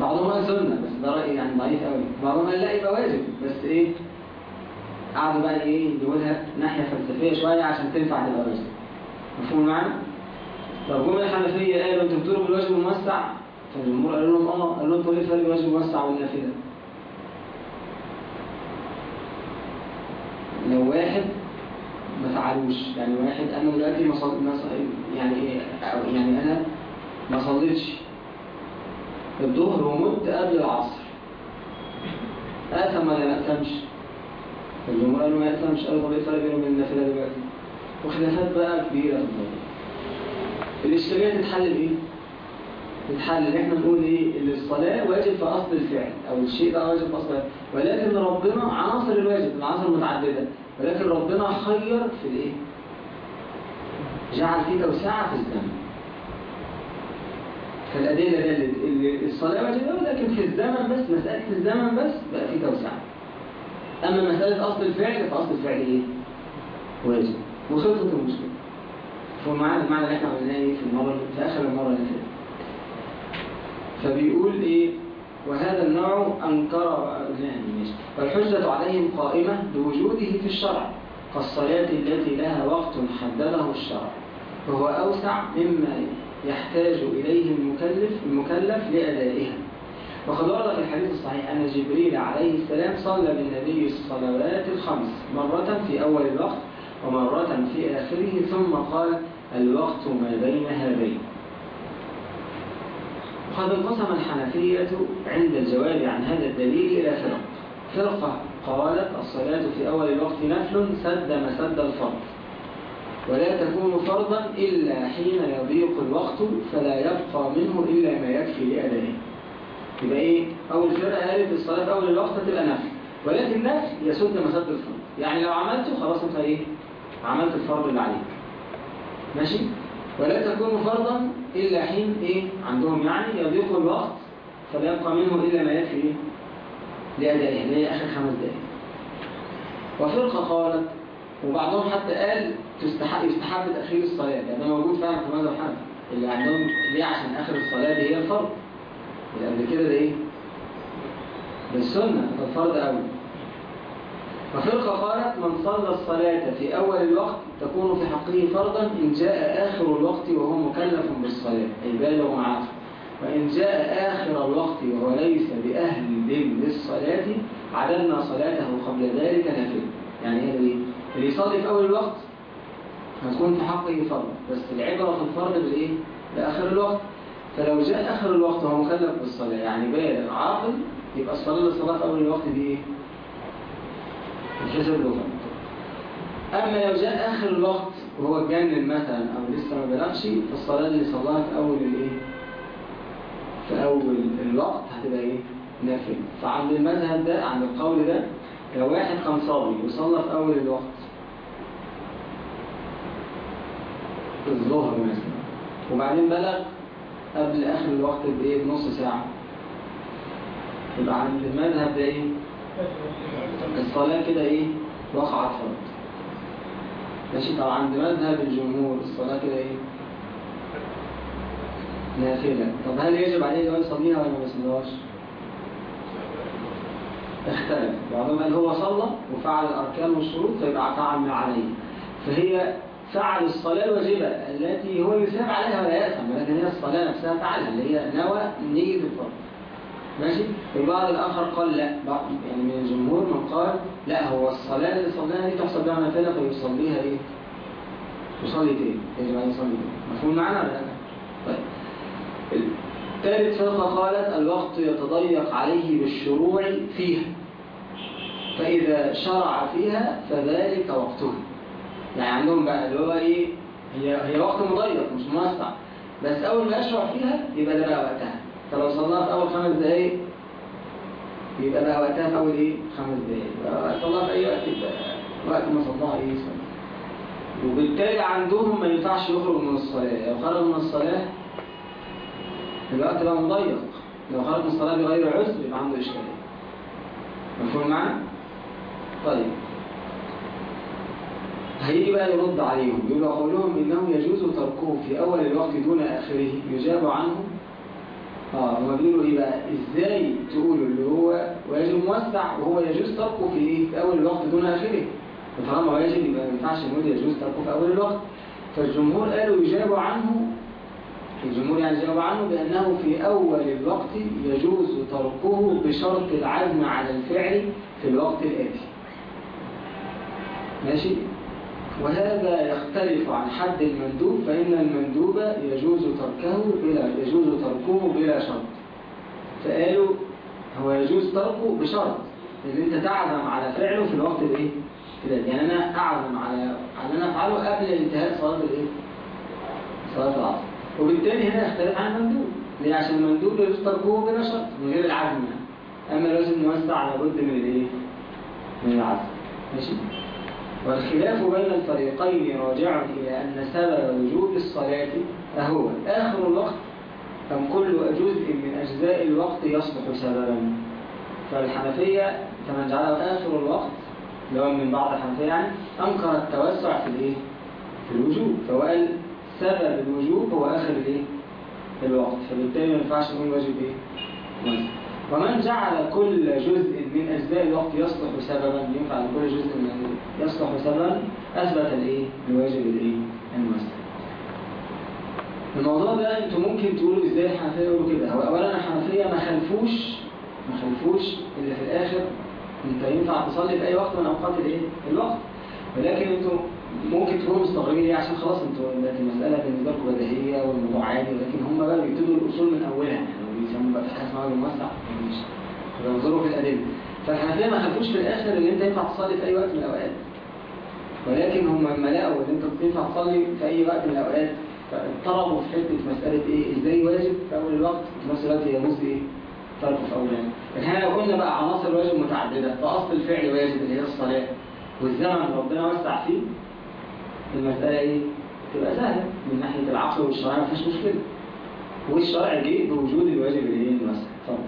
بعضهم قال سنة بس ده رأي يعني ضعيف قوي بعضهم قال لا يبقى واجب. بس إيه؟ قعدوا بقى إيه؟ يقولها ناحية فلسفية شوية عشان تنفع تبقى واجب. مفهوم معنا طب جم الحنفيه قالوا أنتوا بتقولوا بالواجب الموسع؟ فالجمهور قالوا لهم آه. قالوا لهم طب إيه الفرق بين الواجب الموسع والنافله لو واحد ما فعلوش يعني واحد أنا دلوقتي ما صل... ما صل... يعني إيه يعني أنا ما صليتش الظهر ومت قبل العصر. اثم ولا ما اثمش الجمهور قالوا ما اثمش قالوا طب إيه الفرق بينه وبين النافله دلوقتي؟ وخلافات بقى كبيرة في الموضوع. الاشكاليه تتحل بايه تتحل إن إحنا نقول إيه؟ إن الصلاة واجب في أصل الفعل أو الشيء ده واجب في أصل الفعل. ولكن ربنا عناصر الواجب العناصر متعدده ولكن ربنا خير في الإيه؟ جعل فيه توسعه في الزمن. فالأدلة دلت اللي الصلاة واجبة ولكن في الزمن بس مسألة الزمن بس بقى فيه توسعه أما مسألة أصل الفعل فأصل الفعل إيه؟ واجب. وخلصت فمعنى المعنى اللي إحنا قلناه في المرة في آخر المرة اللي فاتت. فبيقول إيه؟ وهذا النوع انكر والحجة عليهم قائمة بوجوده في الشرع كالصلاة التي لها وقت حدده الشرع. وهو أوسع مما يحتاج إليه المكلف المكلف لأدائها. وقد ورد في الحديث الصحيح أن جبريل عليه السلام صلى بالنبي الصلوات الخمس مرة في أول الوقت ومرة في آخره ثم قال الوقت ما بين هذين. وقد انقسم الحنفية عند الجواب عن هذا الدليل إلى فرق. فرقة قالت الصلاة في أول الوقت نفل سد مسد الفرض. ولا تكون فرضا إلا حين يضيق الوقت فلا يبقى منه إلا ما يكفي لأدائه يبقى إيه؟ أول فرقة قالت الصلاة في أول الوقت تبقى نفل. ولكن نفل يسد مسد الفرض. يعني لو عملته خلاص أنت إيه؟ عملت الفرض اللي عليك. ماشي؟ ولا تكون فرضا إلا حين إيه؟ عندهم يعني يضيق الوقت فلا يبقى منه إلا ما يكفي إيه؟ لأدائه اللي هي آخر خمس دقائق وفرقة قالت وبعضهم حتى قال تستحق يستحب تأخير الصلاة. يعني ده موجود فعلا في مذهب حنفي. اللي عندهم ليه؟ عشان آخر الصلاة دي هي الفرض. اللي قبل كده ده إيه؟ ده السنة ده الفرض أول وفرقة قالت من صلى الصلاة في أول الوقت تكون في حقه فرضا إن جاء آخر الوقت وهو مكلف بالصلاة أي بالغ عاقل. وإن جاء آخر الوقت وهو ليس بأهل للصلاة عدلنا صلاته قبل ذلك نافلة يعني إيه اللي يصلي في أول الوقت هتكون في حقه فرض بس العبرة في الفرض بالإيه؟ بآخر الوقت. فلو جاء آخر الوقت وهو مكلف بالصلاة يعني بالغ عاقل يبقى الصلاة للصلاة في أول الوقت دي إيه؟ الحسب له أما لو جاء آخر الوقت وهو اتجنن مثلا أو لسه ما بلغش فالصلاة اللي صلاها في أول الإيه؟ في أول الوقت هتبقى إيه؟ نافلة فعند المذهب ده عند القول ده لو واحد كان صلي وصلى في أول الوقت الظهر مثلا وبعدين بلغ قبل آخر الوقت بإيه بنص ساعة يبقى عند المذهب ده إيه الصلاة كده إيه؟ وقعت فرض ماشي؟ طبعا عند مذهب الجمهور الصلاة كده إيه؟ نافلة. طب هل يجب عليه أن يصليها ولا ما يصليهاش؟ اختلف. بعضهم قال هو صلى وفعل الأركان والشروط فيبقى فعل ما عليه. فهي فعل الصلاة الواجبة التي هو يثاب عليها ولا يأثم ولكن هي الصلاة نفسها فعلها اللي هي نوى نية الفرض. ماشي؟ البعض الآخر قال لا. بعض يعني من الجمهور من قال لا هو الصلاة اللي صلاها دي تحسب لها نافلة فيصليها إيه يصلي تاني يجب أن يصلي تاني مفهوم معنا ولا لا؟ طيب. الثالث فرقة قالت الوقت يتضيق عليه بالشروع فيها. فإذا شرع فيها فذلك وقته يعني عندهم بقى اللي هو إيه؟ هي هي وقت مضيق مش موسع بس أول ما يشرع فيها يبقى ده بقى وقتها. فلو في أول خمس دقايق يبقى بقى وقتها في اول إيه؟ خمس دقايق. في أي وقت يبقى وقت ما صلاها إيه صلاة وبالتالي عندهم ما ينفعش يخرج من الصلاة. لو خرج من الصلاة الوقت بقى مضيق. لو خرج من الصلاة بغير عذر يبقى عنده إشكالية. مفهوم معنا؟ طيب. هيجي بقى يرد عليهم. يقول قولهم إنه يجوز تركه في أول الوقت دون آخره. يجاب عنه آه هما بيقولوا إيه بقى إزاي تقولوا اللي هو واجب موسع وهو يجوز تركه في إيه في أول الوقت دون آخره. فطالما واجب يبقى ما ينفعش نقول يجوز تركه في أول الوقت. فالجمهور قالوا يجاب عنه الجمهور يعني جاب عنه بأنه في أول الوقت يجوز تركه بشرط العزم على الفعل في الوقت الآتي. ماشي؟ وهذا يختلف عن حد المندوب فإن المندوب يجوز تركه بلا يجوز تركه بلا شرط. فقالوا هو يجوز تركه بشرط. ان أنت تعزم على فعله في الوقت الايه كده. يعني أنا أعزم على على أن أنا أفعله قبل انتهاء صلاة الايه صلاة العصر. وبالتالي هنا يختلف عن المندوب. ليه؟ عشان المندوب يجوز تركه بلا شرط من غير العزم. أما لازم نوسع لابد من الإيه؟ من العزم. ماشي؟ والخلاف بين الفريقين راجع إلى أن سبب وجوب الصلاة أهو آخر الوقت أم كل جزء من أجزاء الوقت يصبح سببا فالحنفية كما جعله آخر الوقت لو من بعض الحنفية يعني أنكر التوسع في الإيه؟ في الوجوب فهو قال سبب الوجوب هو آخر الإيه؟ الوقت فبالتالي ما ينفعش نقول واجب إيه؟ ومن جعل كل جزء من أجزاء الوقت يصلح سببا ينفع لكل جزء من يصلح سببا أثبت الإيه؟ الواجب الإيه؟ المسلم. الموضوع ده أنتوا ممكن تقولوا إزاي الحنفية يقولوا كده. هو اولا الحنفية ما خلفوش ما خلفوش اللي في الآخر. أنت ينفع تصلي في أي وقت من أوقات الإيه؟ الوقت. ولكن أنتوا ممكن تكونوا مستغربين ليه؟ عشان خلاص أنتوا المسألة بالنسبة لكم بديهية والموضوع عادي ولكن هم بقى بيبتدوا الأصول من أولها. يعني بيسموه بقى في الأدلة. فالحنفيه ما خافوش في الآخر إن أنت ينفع تصلي في أي وقت من الأوقات. ولكن هم لما لقوا إن أنت ينفع تصلي في أي وقت من الأوقات فاضطربوا في حتة مسألة إيه؟ إزاي واجب في أول الوقت وفي نفس الوقت يجوز إيه؟ تركه في أول الوقت. إحنا لو قلنا بقى عناصر الواجب متعددة فأصل الفعل واجب اللي هي الصلاة والزمن ربنا وسع فيه المسألة إيه؟ تبقى سهلة من ناحية العقل والشرع ما فيهاش مشكلة. والشرع جه بوجود الواجب الايه طبعا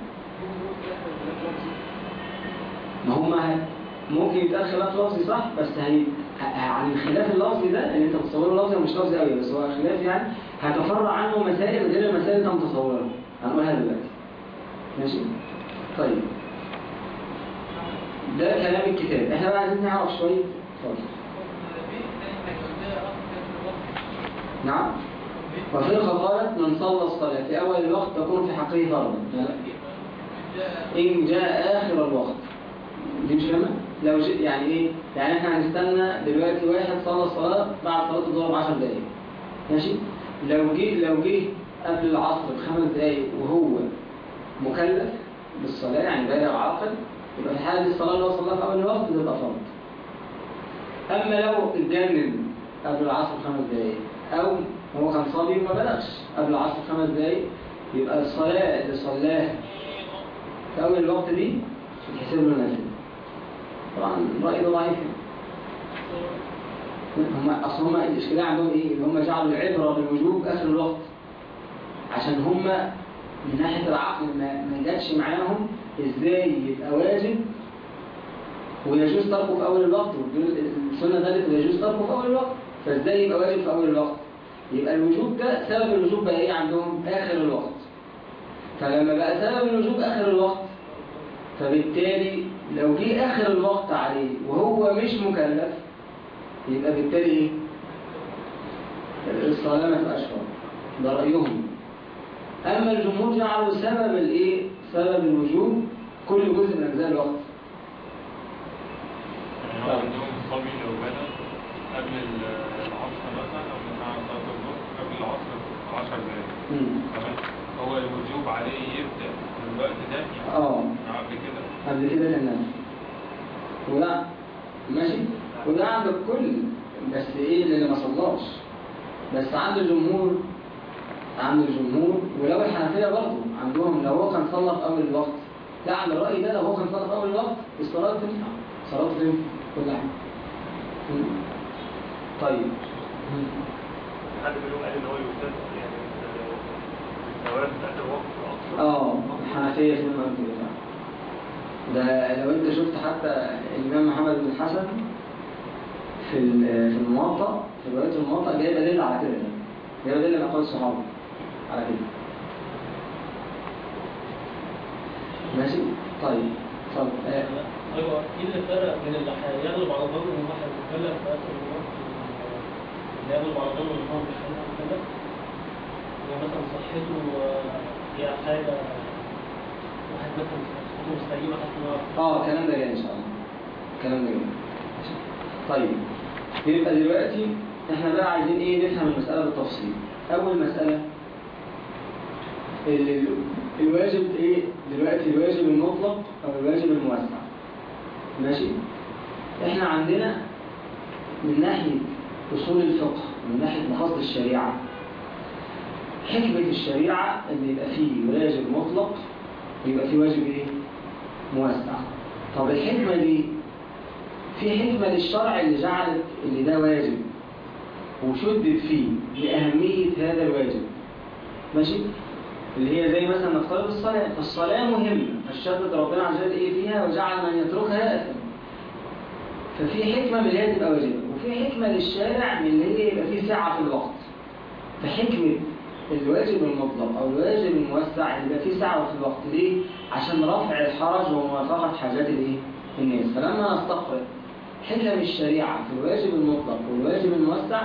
ما هم ممكن يتقال خلاف لفظي صح؟ بس هي عن الخلاف اللفظي ده اللي انت متصوره لفظي مش لفظي قوي بس هو خلاف يعني هتفرع عنه مسائل غير المسائل اللي انت متصورها. هنقولها دلوقتي. ماشي؟ طيب. ده كلام الكتاب. إحنا بقى عايزين نعرف شوية. اتفضل. نعم. وفرقة قالت من صلى الصلاة في أول الوقت تكون في حقه فرضا إن جاء آخر الوقت دي مش فاهمة؟ لو يعني إيه؟ يعني إحنا هنستنى دلوقتي واحد صلى الصلاة بعد صلاة الظهر ب 10 دقايق ماشي؟ لو جه لو جه قبل العصر بخمس دقايق وهو مكلف بالصلاة يعني بالغ عاقل يبقى في حالة الصلاة اللي هو صلاها في أول الوقت تبقى فرض أما لو اتجنن قبل العصر بخمس دقايق أو هو كان صلي وما بلغش. قبل العصر خمس دقايق يبقى الصلاة اللي صلاها. في أول الوقت دي تتحسب له نافلة طبعا الرأي ده ضعيف هم أصل هم الإشكالية عندهم إيه؟ اللي هم جعلوا العبرة بالوجوب آخر الوقت. عشان هم من ناحية العقل ما ما جاتش معاهم إزاي يبقى واجب ويجوز تركه في أول الوقت السنة قالت يجوز تركه في أول الوقت. فإزاي يبقى واجب في أول الوقت؟ يبقى الوجوب ده سبب الوجوب بقى إيه عندهم؟ آخر الوقت. فلما بقى سبب الوجوب آخر الوقت فبالتالي لو جه آخر الوقت عليه وهو مش مكلف يبقى بالتالي إيه؟ الصلاه ما تبقاش ده رأيهم. أما الجمهور جعلوا سبب الإيه؟ سبب الوجوب كل جزء من أجزاء الوقت. يعني عندهم الصبي لو بدأ قبل العصر مثلا أو الظهر قبل العصر 10 دقايق مم. تمام هو الوجوب عليه يبدأ في الوقت ده يعني آه قبل كده قبل كده كان وده ماشي وده عند الكل بس إيه اللي ما صلاش بس عند الجمهور عند الجمهور ولو الحنفية برضه عندهم لو هو كان صلى في أول الوقت لا على الرأي ده لو هو كان صلى في أول الوقت الصلاة تنفع صلاة تنفع كل حاجة مم. طيب. حد منهم قال إن هو يستاذ يعني آه الحنفية في المرة كده ده لو أنت شفت حتى الإمام محمد بن الحسن في ال- في الموطأ في رواية الموطأ جايبة دليل على كده يعني. جايبة دليل من أقوال الصحابة على كده. ماشي؟ طيب اتفضل. أيوه إيه اللي فرق بين اللي هيغلب على ان واحد مكلف في آخر اللي يغلب على ظنه ان هو مش صحته هي حاجة واحد مثلا صحته مستقيمه حتى ما آه الكلام ده جاي إن شاء الله. الكلام ده جاي. طيب يبقى دلوقتي إحنا بقى عايزين إيه؟ نفهم المسألة بالتفصيل. أول ال- الواجب إيه؟ دلوقتي الواجب المطلق أو الواجب الموسع. ماشي؟ إحنا عندنا من ناحية أصول الفقه من ناحية مقاصد الشريعة. حكمة الشريعة إن يبقى فيه واجب مطلق ويبقى فيه واجب إيه؟ موسع طب الحكمة دي في حكمة للشرع اللي جعلت اللي ده واجب وشدد فيه لأهمية هذا الواجب. ماشي؟ اللي هي زي مثلا نفترض الصلاة فالصلاة مهمة. فالشدد ربنا عز وجل إيه فيها؟ وجعل من يتركها آثم ففي حكمة من اللي هي تبقى واجبة. وفي حكمة للشارع من اللي هي يبقى فيه سعة في الوقت. فحكمة الواجب المطلق أو الواجب الموسع اللي يبقى فيه سعة في الوقت. ليه؟ عشان رفع الحرج وموافقة حاجات الايه؟ الناس. فلما نستقرأ حكم الشريعة في الواجب المطلق والواجب الموسع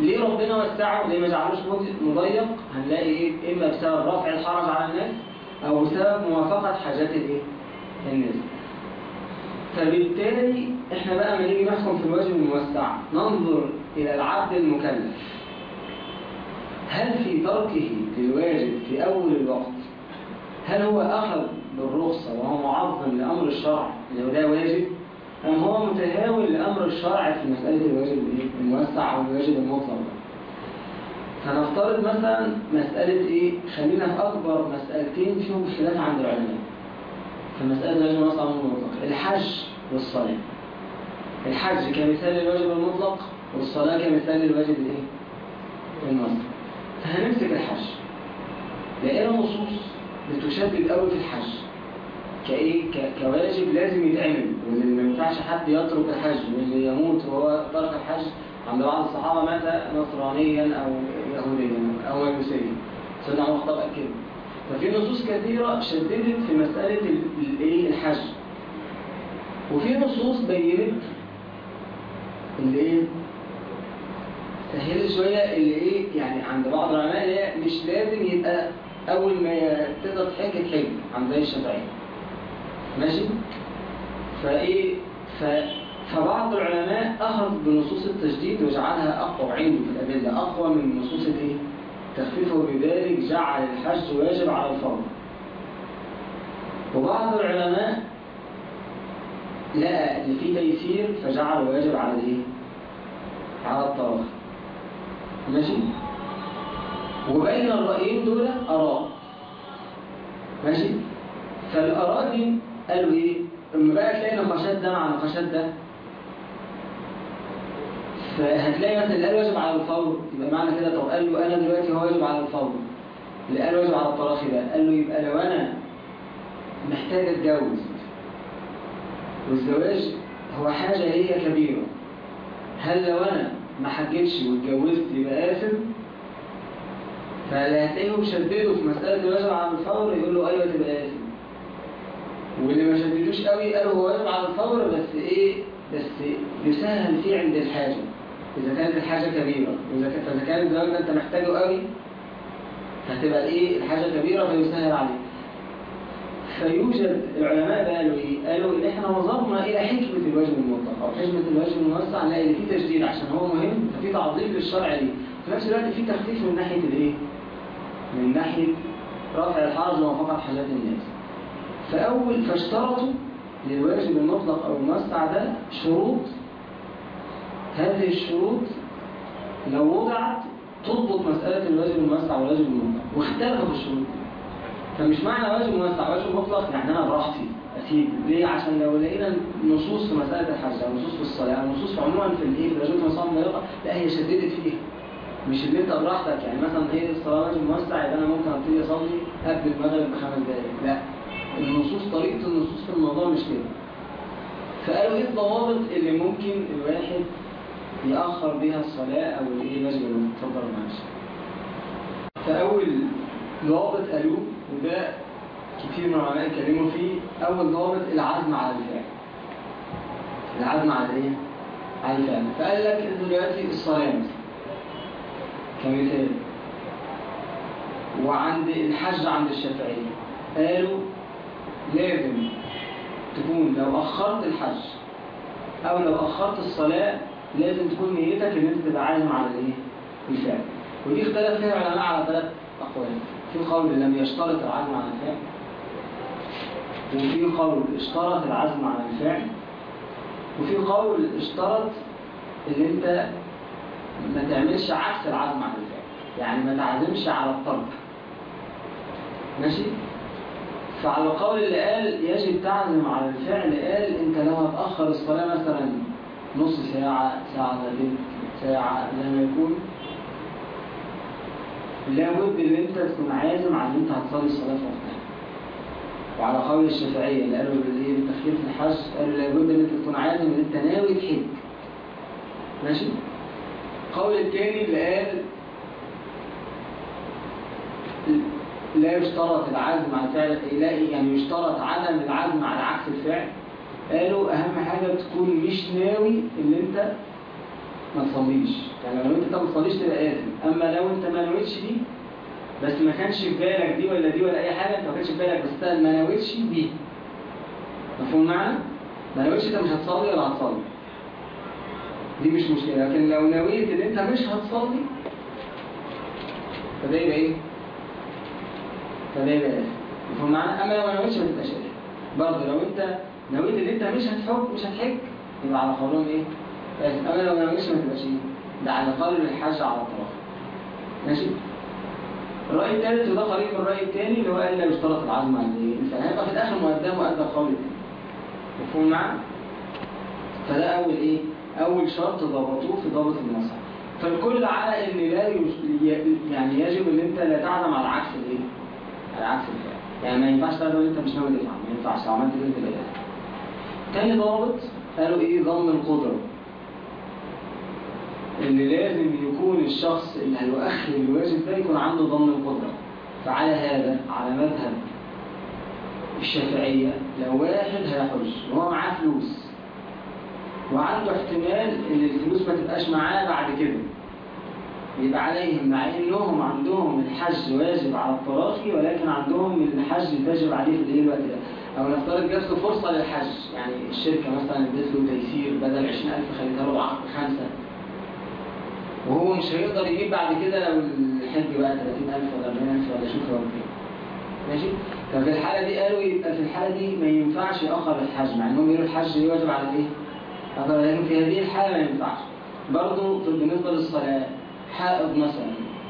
ليه ربنا وسعه؟ ليه ما جعلوش مض- مضيق؟ هنلاقي إيه؟ إما بسبب رفع الحرج على الناس أو بسبب موافقة حاجات الايه الناس. فبالتالي إحنا بقى لما نيجي نحكم في الواجب الموسع ننظر إلى العبد المكلف هل في تركه للواجب في أول الوقت هل هو أخذ بالرخصة وهو معظم لأمر الشرع هو ده واجب أم هو متهاون لأمر الشرع في مسألة الواجب الإيه؟ الموسع أو الواجب المطلق. فنفترض مثلا مسألة إيه؟ خلينا في أكبر مسألتين فيهم خلاف عند العلماء. في مسألة الواجب والمطلق الحج والصلاة. الحج كمثال للواجب المطلق والصلاة كمثال للواجب الإيه؟ الموسع. فهنمسك الحج. لقينا نصوص بتشدد قوي في الحج. كإيه كواجب لازم يتعمل واللي ما ينفعش حد يترك الحج واللي يموت وهو ترك الحج عند بعض الصحابة مات نصرانيا أو يهوديا أو مجوسيا سيدنا عمر الخطاب قال كده ففي نصوص كثيرة شددت في ال- الايه الحج وفي نصوص بينت اللي إيه سهلت شوية اللي إيه يعني عند بعض العلماء هي مش لازم يبقى أول ما تقدر تحج تحج عند زي الشافعيه ماشي؟ فإيه ف... فبعض العلماء أخذ بنصوص التجديد وجعلها أقوى عنده في الأدلة أقوى من نصوص الإيه؟ التخفيف وبذلك جعل الحج واجب على الفرض وبعض العلماء لقى إن في تيسير فجعل واجب على الإيه؟ على الطرف ماشي؟ وبين الرأيين دول آراء. ماشي؟ فالآراء دي قالوا إيه؟ لما بقى تلاقي نقاشات ده مع نقاشات ده. فهتلاقي مثلا اللي قال واجب على الفور يبقى معنى كده طب قال له أنا دلوقتي هو واجب على الفور. اللي قال واجب على التراخي ده قال له يبقى لو أنا محتاج أتجوز والزواج هو حاجة هي كبيرة. هل لو أنا ما حجتش واتجوزت يبقى آثم فاللي مشدده في مسألة الواجب على الفور يقول له أيوه تبقى آثم واللي ما شددوش قوي قالوا هو واجب على الفور بس إيه؟ بس يسهل فيه عند الحاجة. إذا كانت الحاجة كبيرة. وإذا كانت الزواج ده أنت محتاجه قوي هتبقى إيه؟ الحاجة كبيرة فيسهل عليك. فيوجد العلماء بقى قالوا إيه؟ قالوا إن إحنا نظرنا إلى حكمة الواجب المطلق أو حكمة الواجب الموسع نلاقي إن في تشديد عشان هو مهم ففي تعظيم للشرع ليه. في نفس الوقت في تخفيف من ناحية الإيه؟ من ناحية رفع الحرج وموافقة حاجات الناس. فأول فاشترطوا للواجب المطلق أو الموسع ده شروط هذه الشروط لو وضعت تضبط مسألة الواجب الموسع والواجب المطلق واختلفوا في الشروط. فمش معنى واجب موسع واجب مطلق يعني أنا براحتي أسيب. ليه؟ عشان لو لقينا نصوص في مسألة الحج أو نصوص في الصلاة أو نصوص عموما في الإيه في الواجب الموسع والمطلق لا هي شددت فيها مش اللي أنت براحتك. يعني مثلا هي الصلاة واجب موسع يبقى أنا ممكن أبتدي أصلي قبل المغرب بخمس دقايق. لا النصوص طريقة النصوص في الموضوع مش كده. فقالوا إيه الضوابط اللي ممكن الواحد يأخر بيها الصلاة أو الايه الواجب اللي اتفضل معلش فأول ضابط قالوه وده كتير من العلماء اتكلموا فيه أول ضابط العزم على الفعل. العزم على إيه؟ على الفعل. فقال لك إن دلوقتي الصلاة مثلا كمثال. وعند الحج عند الشافعية. قالوا لازم تكون لو أخرت الحج أو لو أخرت الصلاة لازم تكون نيتك إن أنت تبقى عازم على الإيه؟ الفعل. ودي اختلف فيها العلماء على ثلاث أقوال. في قول لم يشترط العزم على الفعل وفي قول اشترط العزم على الفعل وفي قول اشترط إن أنت ما تعملش عكس العزم على الفعل. يعني ما تعزمش على الترك. ماشي؟ فعلى القول اللي قال يجب تعزم على الفعل قال أنت لو هتأخر الصلاة مثلا نص ساعة ساعة تلت ساعة زي ما يكون. لابد إن أنت تكون عازم على إن أنت هتصلي الصلاة في وقتها. وعلى قول الشافعية اللي قالوا بالايه بالتخفيف في الحج قالوا لابد إن أنت تكون عازم إن أنت ناوي تحج. ماشي؟ القول الثاني اللي قال لا يشترط العزم على الفعل لا يعني يشترط عدم العزم على عكس الفعل. قالوا أهم حاجة تكون مش ناوي إن أنت ما تصليش. يعني لو أنت ما تصليش تبقى آثم أما لو أنت ما نويتش دي بس ما كانش في بالك دي ولا دي ولا أي حاجة أنت ما كانش في بالك بس ما نويتش دي. مفهوم معنى؟ ما نويتش أنت مش هتصلي ولا هتصلي. دي مش مشكلة. لكن لو نويت إن أنت مش هتصلي فده يبقى إيه؟ فده يبقى آثم مفهوم معنى؟ أما لو ما نويتش ما تبقاش آثم برضه لو أنت نويت ان انت مش هتحج مش هتحج يبقى على قولهم إيه؟ آثم أما لو نويتش ما تبقاش إيه؟ ده على قول الحج على الطرف ماشي؟ الرأي الثالث وده من الرأي الثاني اللي هو قال لا يشترط العزم على الإنسان هيبقى في الآخر مقدم قول الثاني مفهوم معنا؟ فده أول إيه؟ أول شرط ضبطوه في ضابط النصر فالكل على إن لا. يعني يجب إن أنت لا تعزم على عكس الإيه؟ على عكس الفعل يعني ما ينفعش تعزم أنت مش ناوي تفعل ما ينفعش لو عملت كده تبقى تاني ضابط قالوا إيه؟ ضمن القدرة. اللي لازم يكون الشخص اللي هيؤخر الواجب ده يكون عنده ضمن القدرة. فعلى هذا على مذهب الشافعية لو واحد هيحج وهو معاه فلوس. وعنده احتمال إن الفلوس ما تبقاش معاه بعد كده. يبقى عليهم مع إنهم عندهم الحج واجب على التراخي ولكن عندهم الحج تجب عليه في الايه الوقت ده. أو نفترض جات له فرصة للحج يعني الشركة مثلا ادت له تيسير بدل 20000 خليتها له بعقد خمسة وهو مش هيقدر يجيب بعد كده لو الحج بقى 30000 ولا 40000 ولا شوف كام ماشي ففي الحالة دي قالوا يبقى في الحالة دي ما ينفعش يأخر الحج مع إنهم يقولوا الحج يواجب على الايه؟ لكن في هذه الحالة ما ينفعش برضه بالنسبة للصلاة حائض مثلا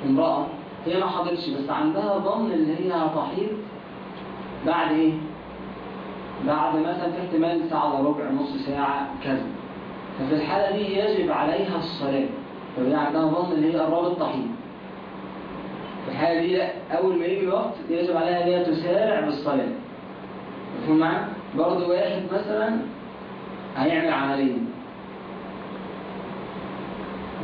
امرأة هي ما حضرتش بس عندها ظن اللي هي هتحيض بعد إيه؟ بعد مثلا في احتمال ساعة إلا ربع نص ساعة كذا ففي الحالة دي يجب عليها الصلاة. فهي عندها ظن اللي هي قراب الطحين. في الحالة دي أول ما يجي الوقت يجب عليها إن هي تسارع بالصلاة مفهوم معاك؟ برضه واحد مثلا هيعمل عملية.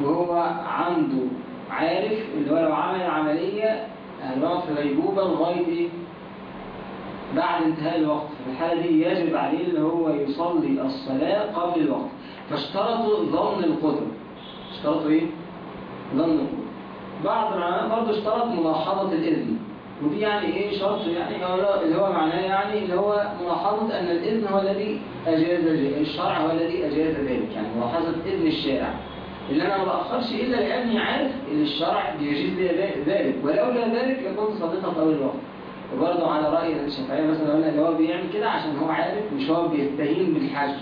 وهو عنده عارف اللي هو لو عمل عملية هيقعد في غيبوبة لغاية إيه؟ بعد انتهاء الوقت. في الحالة دي يجب عليه اللي هو يصلي الصلاة قبل الوقت. فاشترطوا ظن القدرة اشترطوا إيه؟ ظن القدرة بعض العلماء برضه اشترط ملاحظة الإذن. ودي يعني إيه؟ شرط يعني اللي هو معناه يعني اللي هو ملاحظة أن الإذن هو الذي أجاز الشرع هو الذي أجاز ذلك. يعني ملاحظة إذن الشارع. اللي أنا ما بأخرش إلا لأني عارف إن الشرع بيجيز لي ذلك. ولولا ذلك لكنت صليتها أول الوقت. وبرضه على رأي الشافعية مثلا قلنا اللي هو بيعمل كده عشان هو عارف مش هو بيستهين بالحج.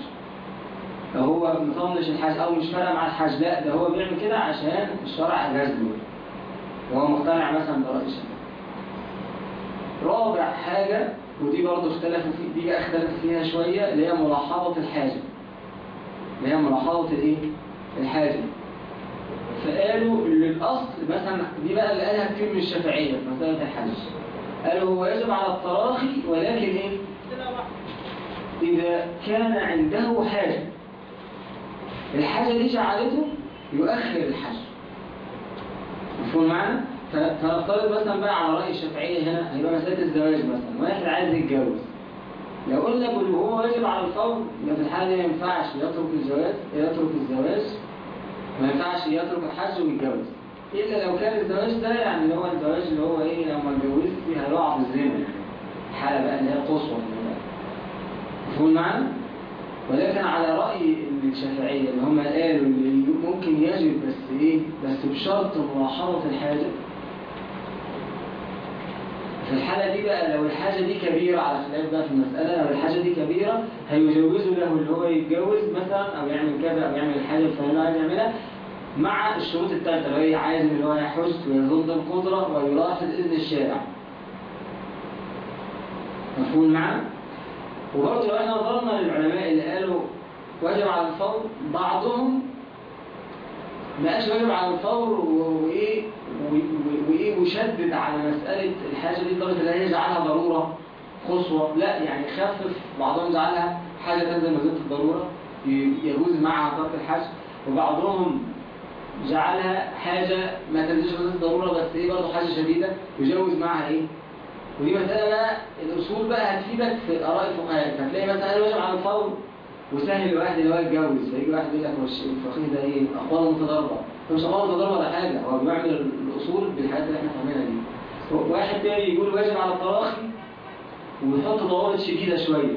لو هو مطنش الحج أو مش فارق مع الحج لا ده هو بيعمل كده عشان الشرع أجاز له وهو مقتنع مثلا برأي الشافعي رابع حاجة ودي برضه اختلفوا في دي بقى اختلفوا فيها شوية اللي هي ملاحظة الحاجة اللي هي ملاحظة الإيه؟ الحاجة فقالوا للأصل مثلا دي بقى اللي قالها كتير من الشافعية في مسألة الحج قالوا هو يجب على التراخي ولكن إيه؟ إذا كان عنده حاجة. الحاجة دي جعلته يؤخر الحج مفهوم معنا؟ فنفترض مثلا بقى على رأي الشافعية هنا هيبقى مسألة الزواج مثلا واحد عايز يتجوز. لو قلنا بل هو واجب على الفور يبقى في الحالة دي ما ينفعش يترك الزواج يترك الزواج. ما ينفعش يترك الحج ويتجوز. إلا لو كان الزواج ده يعني اللي هو الزواج اللي هو إيه لو ما اتجوزش هيقع في يعني حالة بقى اللي هي قصوى. مفهوم معنا؟ ولكن على رأي الشافعية اللي هم قالوا اللي ممكن يجب بس إيه بس بشرط ملاحظة الحاجة في الحالة دي بقى لو الحاجة دي كبيرة على خلاف بقى في المسألة لو الحاجة دي كبيرة هيجوزوا له اللي هو يتجوز مثلا أو يعمل كذا أو يعمل الحاجة الفلانية عايز يعملها مع الشروط الثالثة اللي هي عايز اللي هو يحج ويظن القدرة ويلاحظ إذن الشارع. مفهوم معنا؟ وبرضه لو إحنا نظرنا للعلماء اللي قالوا واجب على الفور بعضهم ما قالش واجب على الفور وإيه وإيه وشدد على مسألة الحاجة دي لدرجة إن هي يجعلها ضرورة قصوى لا يعني خفف. بعضهم جعلها حاجة تنزل منزلة الضرورة يجوز معها ترك الحج وبعضهم جعلها حاجة ما تنزلش منزلة الضرورة بس إيه برضه حاجة شديدة يجوز معها إيه؟ ودي مسألة بقى الأصول بقى هتفيدك في آراء الفقهاء. هتلاقي مثلا قال واجب على الفور وسهل الواحد اللي هو يتجوز فيجي واحد يقول لك هو الفقيه ده إيه؟ أقوال متضاربة هو مش أقوال متضاربة ولا حاجة؟ هو بيعمل الأصول بالحاجات اللي إحنا فاهمينها دي. واحد تاني يقول واجب على التراخي ويحط ضوابط شديدة شوية.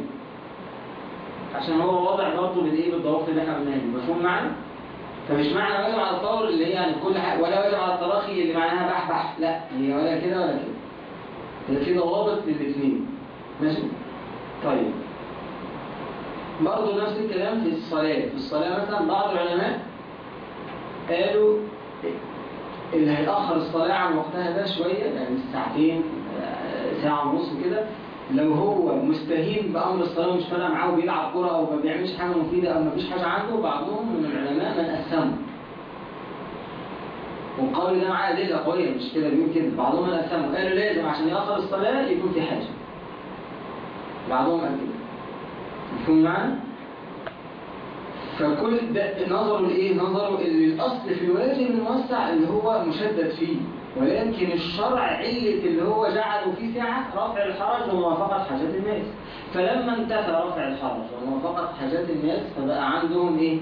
عشان هو واضع برضه بالايه بالضوابط اللي إحنا قلناها دي. مفهوم معنى؟ فمش معنى واجب على الفور اللي هي يعني كل حاجة ولا واجب على التراخي اللي معناها بح بح لا هي ولا كده ولا كده. هي في ضوابط للاثنين ماشي؟ طيب. برضه نفس الكلام في الصلاة. في الصلاة مثلا بعض العلماء قالوا اللي هيأخر الصلاة عن وقتها ده شوية يعني ساعتين آه، ساعة ونص كده لو هو مستهين بأمر الصلاة ومش فارقة معاه وبيلعب كرة أو ما بيعملش حاجة مفيدة أو ما فيش حاجة عنده بعضهم من العلماء من أسهموا والقول ده معاه أدلة قوية مش كده؟ بيقول كده؟ بعضهم من أسهموا قالوا لازم عشان يأخر الصلاة يكون في حاجة. بعضهم قال كده. مفهوم معنا؟ فكل ده نظروا لايه نظروا ان الأصل في الواجب الموسع اللي هو مشدد فيه. ولكن الشرع علة اللي هو جعله فيه سعة رفع الحرج وموافقة حاجات الناس. فلما انتفى رفع الحرج وموافقة حاجات الناس فبقى عندهم إيه؟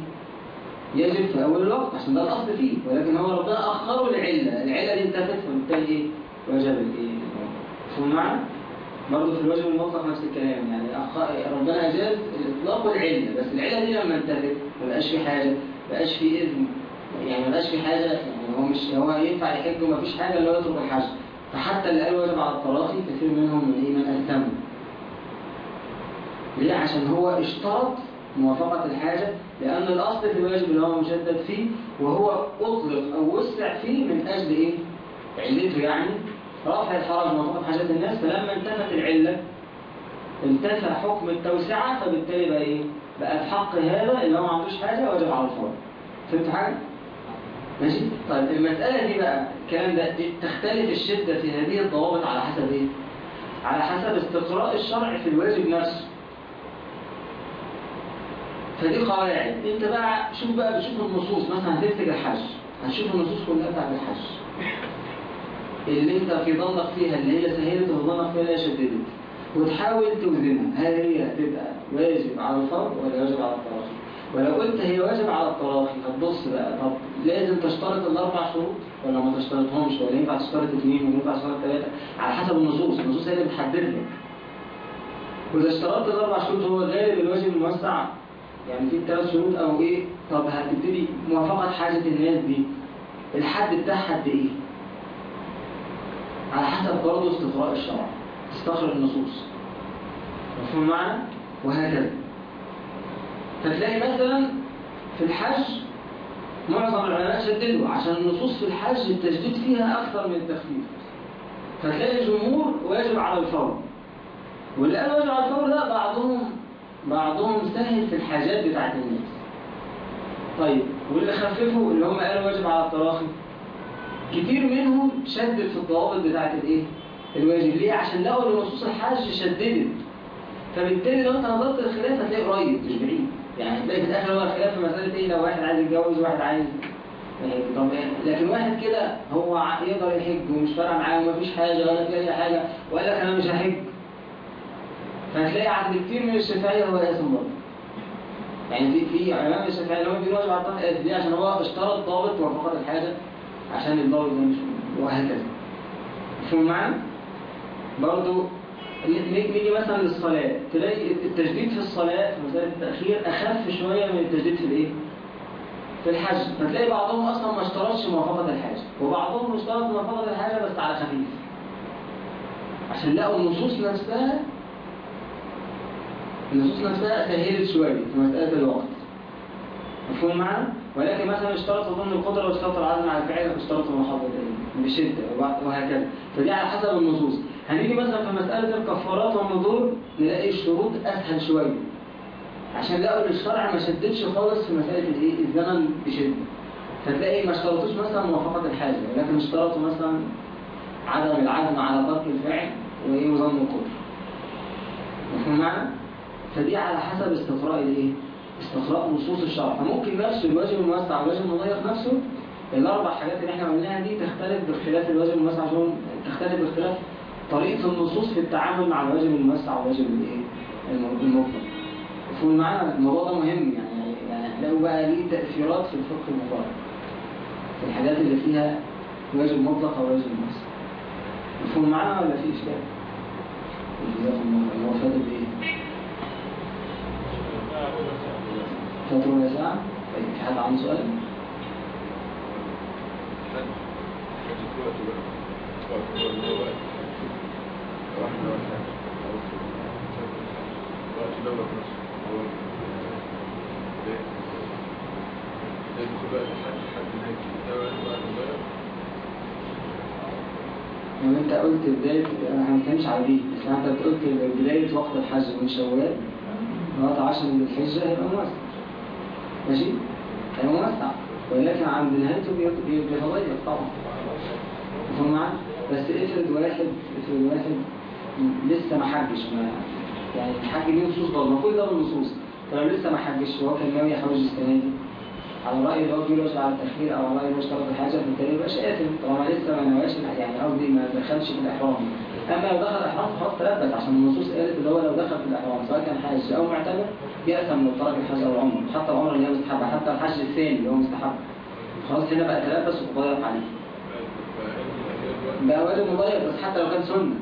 يجب في أول الوقت عشان ده الأصل فيه. ولكن هو ربنا أخره العلة العلة دي انتفت فبالتالي إيه؟ وجب الإيه؟ مفهوم معنا برضه في الواجب المطلق نفس الكلام. يعني ربنا أجاز الإطلاق والعلة. بس العلة دي لما انتهت ما بقاش في حاجة ما بقاش في إذن. يعني ما بقاش في حاجة يعني هو مش هو ينفع يحج وما فيش حاجة اللي هو يترك الحج فحتى اللي قال واجب على التراخي كثير منهم من إيه من أسلموا ليه؟ عشان هو اشترط موافقة الحاجة لأن الأصل في الواجب اللي هو مشدد فيه وهو أطلق أو وسع فيه من أجل إيه؟ علته يعني رفع الحرج موافقة حاجات الناس فلما انتفت العلة انتفى حكم التوسعة فبالتالي بقى إيه؟ بقى في حق هذا اللي هو ما عندوش حاجة واجب على الفور فهمت حاجة؟ ماشي؟ طيب المسألة دي بقى الكلام ده تختلف الشدة في هذه الضوابط على حسب إيه؟ على حسب استقراء الشرع في الواجب نفسه. فدي قواعد انت بقى شوف بقى بتشوف النصوص. مثلا هتمسك الحج. هتشوف النصوص كلها بتاعت الحج. اللي انت في ظنك فيها اللي هي سهلت وظنك فيها اللي هي شددت وتحاول توزنها. هل هي هتبقى واجب على الفرض ولا واجب على التراخي ولو قلت هي واجب على التراخي هتبص بقى طب لازم تشترط الأربع شروط ولا ما تشترطهمش؟ ولا ينفع تشترط اثنين ولا ينفع تشترط ثلاثة على حسب النصوص النصوص هي اللي بتحدد لك. واذا اشترطت الأربع شروط هو غالب الواجب الموسع. يعني في ثلاث شروط أو إيه؟ طب هتبتدي موافقة حاجة الناس دي. الحد بتاعها قد إيه؟ على حسب برضه استقراء الشرع تستخرج النصوص. مفهوم معنا وهكذا. فتلاقي مثلا في الحج معظم العلماء شددوا عشان النصوص في الحج التشديد فيها أكثر من التخفيف. فتلاقي الجمهور واجب على الفور. واللي قال واجب على الفور ده بعضهم بعضهم سهل في الحاجات بتاعت الناس. طيب واللي خففوا اللي هم قالوا واجب على التراخي كتير منهم شدد في الضوابط بتاعت الإيه؟ الواجب. ليه؟ عشان لقوا إن نصوص الحج شددت. فبالتالي لو أنت نظرت للخلاف هتلاقي قريب مش بعيد. يعني في الآخر هو الخلاف في مسألة إيه لو واحد عايز يتجوز وواحد عايز يحج. طب؟ لكن واحد كده هو يقدر يحج ومش فارقة معاه ومفيش حاجة ولا في أي حاجة وقال لك أنا مش هحج فهتلاقي عند كتير من الشافعيه هو ياسم برضه يعني في في علماء الشافعيه اللي بيقولوا واجب على الطلاق ليه عشان هو اشترط ضابط وفقد الحاجة عشان الضابط ده مش وهكذا مفهوم معانا؟ برضو ن- نيجي مثلا للصلاة. تلاقي التجديد في الصلاة في مسألة التأخير أخف شوية من التجديد في الإيه؟ في الحج. فتلاقي بعضهم أصلا ما اشترطش موافقة الحاجة وبعضهم اشترط موافقة الحاجة بس على خفيف. عشان لقوا النصوص نفسها النصوص نفسها سهلت شوية في مسألة الوقت. مفهوم معنا؟ ولكن مثلا اشترط ضمن القدرة واشترط العزم على الفعل واشترط المحافظة بشدة وهكذا. فدي على حسب النصوص. هنيجي مثلا في مسألة الكفارات والنذور نلاقي الشروط أسهل شوية عشان لقوا الشرع ما شددش خالص في مسألة الايه الزمن بشدة فتلاقي ما اشترطوش مثلا موافقة الحاجة ولكن اشترطوا مثلا عدم العزم على ترك الفعل وإيه وظن القدر مفهوم معنا؟ فدي على حسب استقراء الايه؟ استقراء نصوص الشرع فممكن نفس الواجب الموسع والواجب المضيق نفسه الأربع حاجات اللي إحنا قلناها دي تختلف باختلاف الواجب الموسع عشان تختلف باختلاف طريقة النصوص في التعامل مع الواجب الموسع والواجب الايه؟ الم- المطلق مفهوم معنا الموضوع ده مهم يعني يعني بقى ليه تأثيرات في الفقه المقارن في الحاجات اللي فيها واجب مطلق أو واجب موسع مفهوم معنا ولا في اشكال؟ جزاكم الله خير هو بايه؟ فاتت ربع ساعة؟ طيب في حد عنده سؤال؟ لو انت قلت بداية أنا ما على دي بس انت قلت بداية وقت الحج من شوال لغاية 10 من الحجة هيبقى موسع ماشي؟ هيبقى موسع ولكن عند نهايته بي- بي- بيتضيق طبعا مفهوم؟ بس افرض واحد افرض واحد لسه ما حجش ما يعني الحج ليه نصوص برضه؟ كل ده بالنصوص فلو لسه ما حجش وهو كان ناوي يحوج السنة دي. على رأي اللي هو على التأخير أو على هو اشترط الحاجة فبالتالي يبقاش آثم طالما لسه ما نواش يعني قصدي ما دخلش في الإحرام. أما لو دخل الإحرام فخلاص تلبس عشان النصوص قالت اللي هو لو دخل في الإحرام سواء كان حاج أو معتمر يأثم لو ترك الحج أو العمرة. حتى العمرة اللي هي مستحبة حتى الحج الثاني اللي هو مستحب. خلاص هنا بقى تلبس وتضيق عليه بقى واجب مضيق بس حتى لو كان سنة.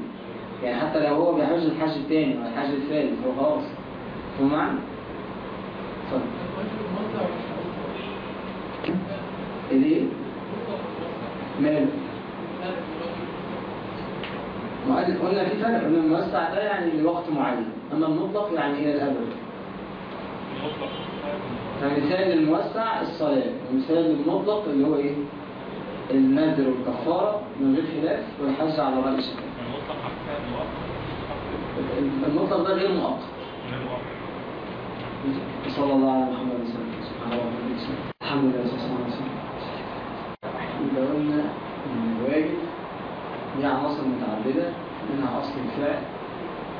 يعني حتى لو هو بيحج الحج الثاني أو الحج الثالث هو خلاص فهمت معنى؟ اتفضل الايه؟ ماله؟ قلنا في فرق ان الموسع ده يعني لوقت معين أما المطلق يعني إلى الأبد فمثال الموسع الصلاة ومثال المطلق اللي هو إيه؟ النذر والكفارة من غير خلاف والحج على رأي الشافعي المطلق ده غير مؤقت. وصلى الله على محمد وسلم. سبحان الله وبحمده الحمد لله والصلاة والسلام يبقى قلنا إن الواجب ليه عناصر متعددة منها أصل الفعل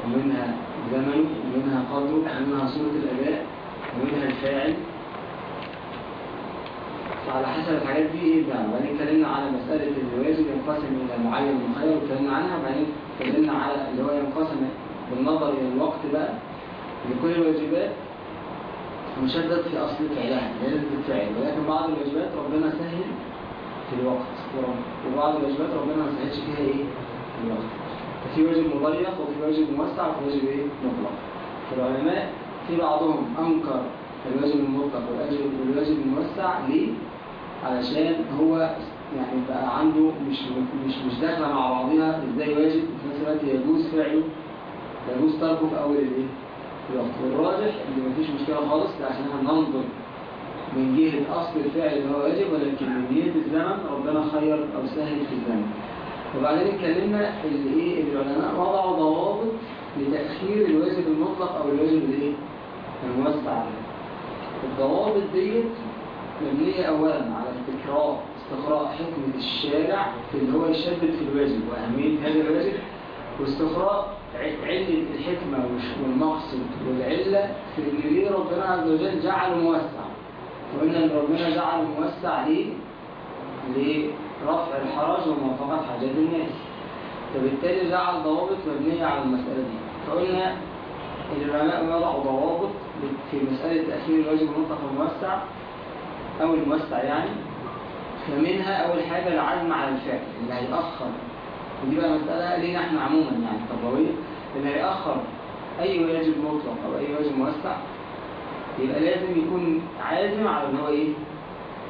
ومنها زمنه ومنها قدره ومنها صورة الأداء ومنها الفاعل. فعلى حسب الحاجات دي إيه بقى؟ وبعدين اتكلمنا على مسألة الواجب ينقسم إلى معين ومخير واتكلمنا عنها وبعدين اتكلمنا على اللي هو ينقسم بالنظر إلى الوقت بقى لكل الواجبات مشدد في أصل فعلها لازم تتفعل ولكن بعض الواجبات ربنا سهل في الوقت. وبعض الواجبات ربنا ما سهلش فيها إيه؟ في الوقت. ففي واجب مضيق وفي واجب موسع وفي واجب إيه؟ مطلق. فالعلماء في بعضهم أنكر الواجب المطلق والواجب الموسع ليه؟ علشان هو يعني بقى عنده مش مش مش داخلة مع بعضها إزاي واجب؟ في نفس الوقت يجوز فعله يجوز تركه في أول الايه؟ الوقت والراجح اللي مفيش مشكلة خالص ده عشان إحنا ننظر من جهة أصل الفعل اللي هو واجب ولكن من جهة الزمن ربنا خير أو سهل في الزمن وبعدين اتكلمنا اللي إيه العلماء وضعوا ضوابط لتأخير الواجب المطلق أو الواجب الإيه؟ الموسع الضوابط ديت مبنية أولا على استقراء استقراء حكمة الشارع في اللي هو يشدد في الواجب وأهمية هذا الواجب واستقراء ع- علة الحكمة والمقصد والعلة في إن ليه ربنا عز وجل جعله موسع. وإن إن ربنا جعله موسع ليه؟ لرفع الحرج وموافقة حاجات الناس. فبالتالي جعل ضوابط مبنية على المسألة دي. فقلنا العلماء وضعوا ضوابط في مسألة تأخير الواجب المطلق والموسع أو الموسع يعني. فمنها أول حاجة العزم على الفعل اللي هيأخر ودي بقى مسألة لينا إحنا عموما يعني تربوية اللي هيأخر أي واجب مطلق أو أي واجب موسع يبقى لازم يكون عازم على إن هو إيه؟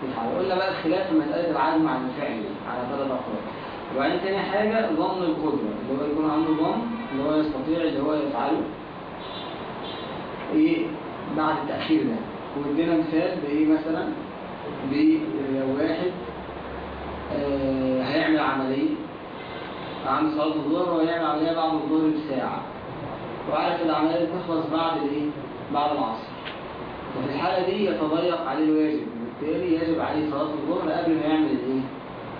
يفعل قلنا بقى الخلاف في مسألة العزم على الفعل على ثلاث أقوال. وبعدين تاني حاجة ظن القدرة اللي هو يكون عنده ظن اللي هو يستطيع اللي هو يفعله. إيه؟ بعد التأخير ده. وادينا مثال بإيه مثلا؟ بواحد آه هيعمل عملية. عند صلاة الظهر ويعمل عملية بعد الظهر بساعة. وعارف العملية دي تخلص بعد الايه بعد العصر. ففي الحالة دي يتضيق عليه الواجب. وبالتالي يجب عليه صلاة الظهر قبل ما يعمل الايه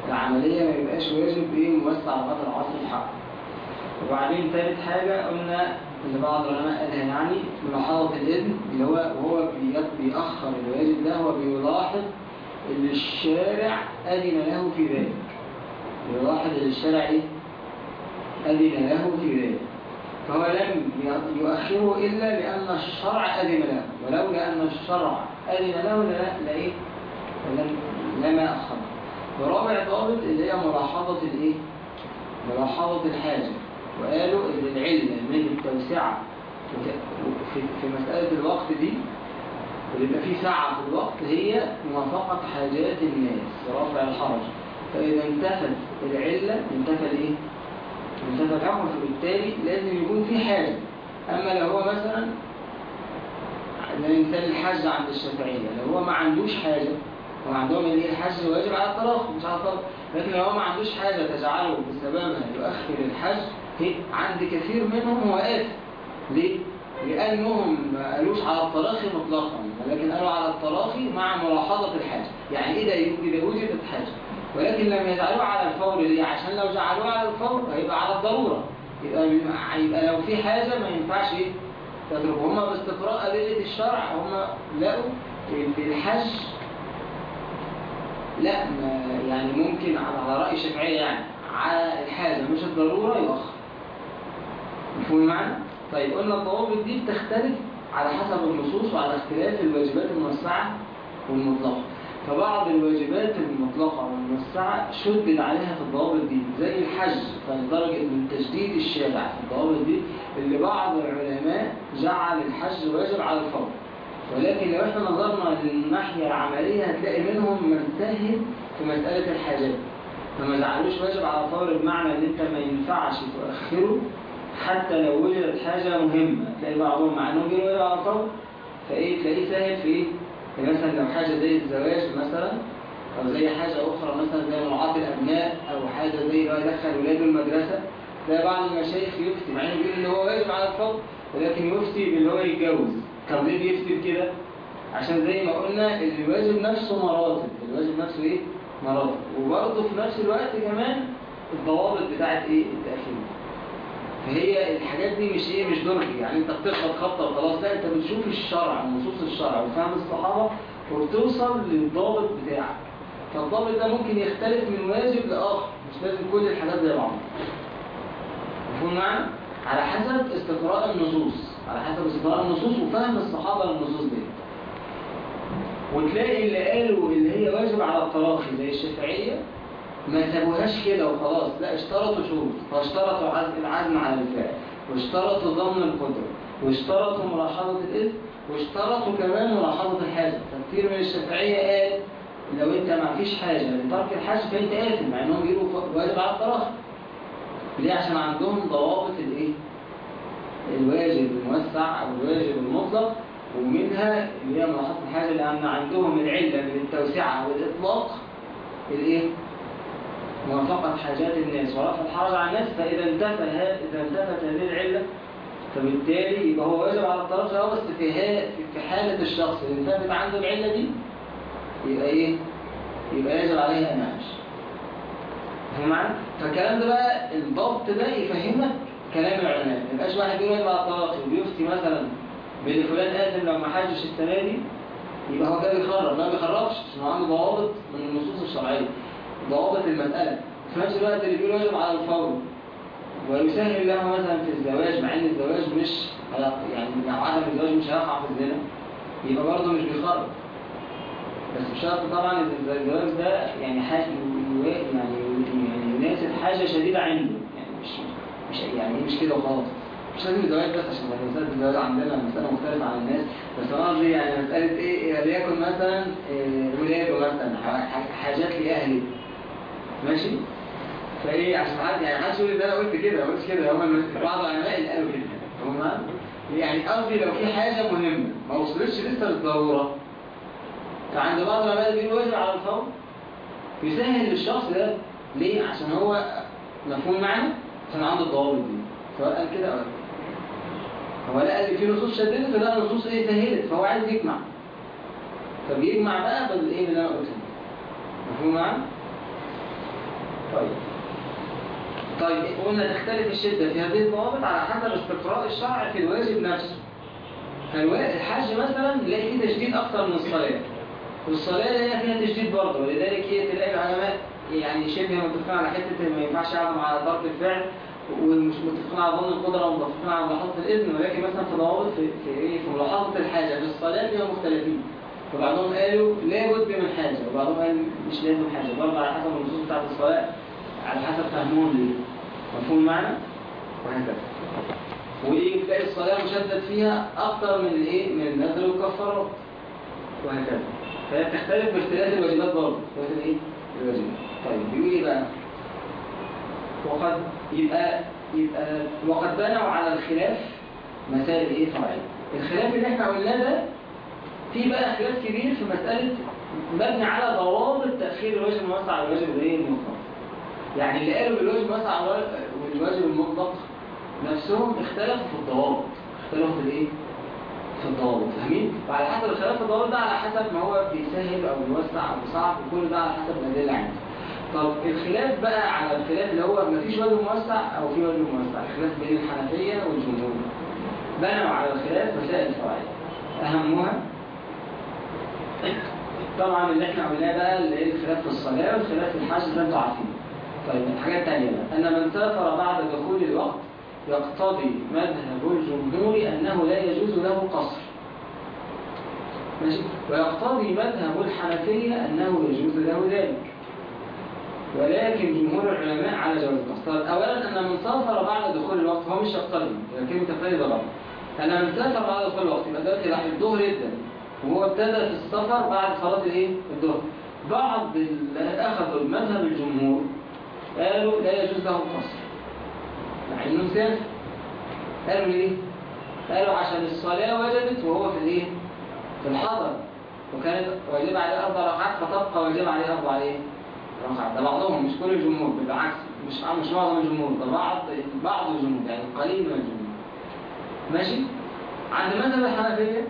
العملية ما يبقاش واجب إيه؟ موسع لغاية العصر الحق وبعدين ثالث حاجة قلنا اللي بعض العلماء قالها يعني ملاحظة الإذن اللي هو وهو بي- بيأخر الواجب ده هو بيلاحظ اللي الشارع أذن له في ذلك. بيلاحظ اللي الشارع إيه؟ أذن له في ذلك فهو لم يؤخره إلا لأن الشرع أذن له ولولا أن الشرع أذن له إيه؟ لم لما أخره ورابع ضابط اللي هي ملاحظة الإيه؟ ملاحظة الحاجة وقالوا إن العلة من التوسعة في في مسألة الوقت دي اللي يبقى فيه سعة في الوقت هي موافقة حاجات الناس ورفع الحرج فإذا انتفت العلة انتفى الإيه؟ انتفى الحكم فبالتالي لازم يكون في حاجة. أما لو هو مثلا زي مثال الحج عند الشافعية لو هو ما عندوش حاجة هو عندهم اللي هي الحج واجب على الطلاق مش على الطلاق. لكن لو هو ما عندوش حاجة تجعله بسببها يؤخر الحج عند كثير منهم هو آثم ليه؟ لأنهم ما قالوش على التراخي مطلقا ولكن قالوا على التراخي مع ملاحظة الحاجة يعني إذا إذا وجدت حاجة ولكن لم يجعلوه على الفور ليه؟ عشان لو جعلوه على الفور هيبقى على الضرورة يبقى, يبقى لو في حاجة ما ينفعش؟ تترك هم باستقراء أدلة الشرع هم لقوا في الحج لا يعني ممكن على رأي الشافعية يعني على الحاجة مش الضرورة يؤخر مفهوم معنى؟ طيب قلنا الضوابط دي بتختلف على حسب النصوص وعلى اختلاف الواجبات الموسعة والمطلقة فبعض الواجبات المطلقة والموسعة شدد عليها في الضوابط دي زي الحج فلدرجة من تشديد الشارع في الضوابط دي اللي بعض العلماء جعل الحج واجب على الفور ولكن لو إحنا نظرنا للناحية العملية هتلاقي منهم من سهل في مسألة الحاجات. فما جعلوش واجب على الفور بمعنى إن أنت ما ينفعش تؤخره حتى لو وجدت حاجة مهمة. تلاقي بعضهم مع انه جه واجب على الفور فإيه؟ تلاقيه سهل في إيه؟ يعني مثلا لو حاجة زي الزواج مثلا أو زي حاجة أخرى مثلا زي مرعاة الأبناء أو حاجة زي لو يدخل ولاده المدرسة تلاقي بعض المشايخ يفتي مع إنه بيقول إن هو واجب على الفور ولكن يفتي باللي هو يتجوز. طب ليه بيفتي كده عشان زي ما قلنا الواجب نفسه مراتب الواجب نفسه إيه؟ مراتب. وبرضه في نفس الوقت كمان الضوابط بتاعت إيه؟ التأخير. فهي الحاجات دي مش إيه مش درجي يعني انت بتخبط خبطة وخلاص. لا انت بتشوف الشرع ونصوص الشرع وفهم الصحابة وبتوصل للضابط بتاعك. فالضابط ده ممكن يختلف من واجب لآخر. مش لازم كل الحاجات زي بعض مفهوم معنى على حسب استقراء النصوص. على حسب استقراء النصوص وفهم الصحابة للنصوص دي. وتلاقي اللي قالوا اللي هي واجب على التراخي زي الشافعية ما سابوهاش كده وخلاص. لا اشترطوا شروط فاشترطوا عزم العزم على الفعل واشترطوا ضمن القدرة واشترطوا ملاحظة الإذن واشترطوا كمان ملاحظة الحاجة. فكتير من الشافعية قال لو أنت ما فيش حاجة لترك الحاجة فأنت آثم مع إنهم بيقولوا واجب على التراخي ليه؟ عشان عندهم ضوابط الإيه؟ الواجب الموسع أو الواجب المطلق ومنها اللي هي ملاحظة الحاجة لأن عندهم العلة من التوسعة والإطلاق الإيه؟ موافقة حاجات الناس ورفع الحرج عن الناس فإذا انتفى إذا انتفت هذه العلة فبالتالي يبقى هو واجب على الطرف آه بس في في حالة الشخص اللي انتفت عنده العلة دي يبقى إيه؟ يبقى يجب عليه فاهم معنى؟ فالكلام ده بقى الضبط ده يفهمك كلام العلماء ما يبقاش واحد يقول على الطلاق وبيفتي مثلا بان فلان آثم لو ما حاجش السنة دي يبقى هو كده بيخرج ما بيخرجش عشان عنده ضوابط من النصوص الشرعية ضوابط المسألة. في نفس الوقت اللي بيقول واجب على الفور. ويسهل له مثلا في الزواج مع إن الزواج مش يعني لو عدم الزواج مش هيقع في الزنا يبقى برضه مش بيخرج. بس بشرط طبعا إن الزواج ده يعني حاجة يعني يعني الناس حاجة شديدة عنده. يعني مش مش يعني مش كده وخلاص. مش لازم الزواج بس عشان مسألة الزواج عندنا مسألة مختلفة عن الناس. بس أنا قصدي يعني مسألة إيه وليكن مثلا إيه، ولاده مثلا حاجات لأهلي ماشي؟ فإيه عشان حد يعني محدش يقول ان أنا قلت كده ما قلتش كده هم بعض العلماء اللي قالوا كده. هم يعني قصدي لو في حاجة مهمة ما وصلتش لسه للضرورة. فعند بعض العلماء اللي بيقولوا واجب على الفور يسهل للشخص ده ليه؟ عشان هو مفهوم معنى عشان عنده الضوابط دي. سواء قال كده أو. هو لقى ان في نصوص شددت فلقى نصوص إيه؟ سهلت. فهو عايز يجمع. فبيجمع بقى بالايه اللي أنا قلته. مفهوم معنى طيب. طيب قلنا تختلف الشدة في هذه الضوابط على حسب استقراء الشرع في الواجب نفسه. فالواجب الحج مثلا نلاقي فيه تشديد أكثر من الصلاة؟ والصلاة هي فيها تشديد برضه ولذلك هي تلاقي العلماء يعني شبه متفقين على حتة ما ينفعش يعزم على ترك الفعل ومش متفقين على ظن القدرة ومتفقين على ملاحظة الإذن ولكن مثلا في ضوابط في في إيه؟ في ملاحظة الحاجة في الصلاة فيها مختلفين. فبعضهم قالوا لابد من حاجة وبعضهم قال مش لازم حاجة برضه على حسب النصوص بتاعت الصلاة. على حسب فهمهم مفهوم معنى؟ وهكذا. وايه تلاقي الصلاة مشدد فيها أكتر من الايه من النذر والكفارات وهكذا. فهي بتختلف باختلاف الواجبات برضه. اختلاف الايه الواجبات. طيب بيقول إيه بقى؟ وقد يبقى يبقى وقد بنوا على الخلاف مسائل إيه فرعيه الخلاف اللي إحنا قلناه ده في بقى خلاف كبير في مسألة مبني على ضوابط تأخير الواجب الموسع على الواجب الايه المطلق يعني اللي قالوا بالواجب الوا- والواجب المطلق نفسهم اختلفوا في الضوابط. اختلفوا في الايه؟ في الضوابط. فاهمين؟ وعلى حسب الخلاف في الضوابط ده على حسب ما هو بيسهل أو بيوسع أو بيصعب وكل ده على حسب الادله عنده طب الخلاف بقى على الخلاف اللي هو مفيش واجب موسع أو في واجب موسع. الخلاف بين الحنفية والجمهور. بنوا على الخلاف مسائل فرعيه أهمها؟ طبعا اللي إحنا قلناه بقى اللي هي الخلاف في الصلاة والخلاف في الحج ده أنتوا عارفين طيب الحاجات التانية بقى. أن من سافر بعد دخول الوقت يقتضي مذهب الجمهور أنه لا يجوز له القصر ماشي؟ ويقتضي مذهب الحنفية أنه يجوز له ذلك. ولكن جمهور العلماء على جواز القصر. طيب أولا أن من سافر بعد دخول الوقت هو مش يقتضي لكن متفرد غلط. أن من سافر بعد دخول الوقت يبقى دلوقتي راح الظهر جدا وهو ابتدى في السفر بعد صلاة الإيه؟ الظهر. بعض اللي أخذوا المذهب الجمهور قالوا لا يجوز له القصر. مع انه مسافر قالوا ليه؟ قالوا عشان الصلاة وجبت وهو في الإيه؟ في الحضر. وكانت واجب عليه أربع ركعات فتبقى واجب عليه أربع إيه؟ ركعات. ده بعضهم مش كل الجمهور بالعكس. مش مش معظم الجمهور ده بعض بعض الجمهور يعني قليل من الجمهور. ماشي؟ عند مذهب الحنفية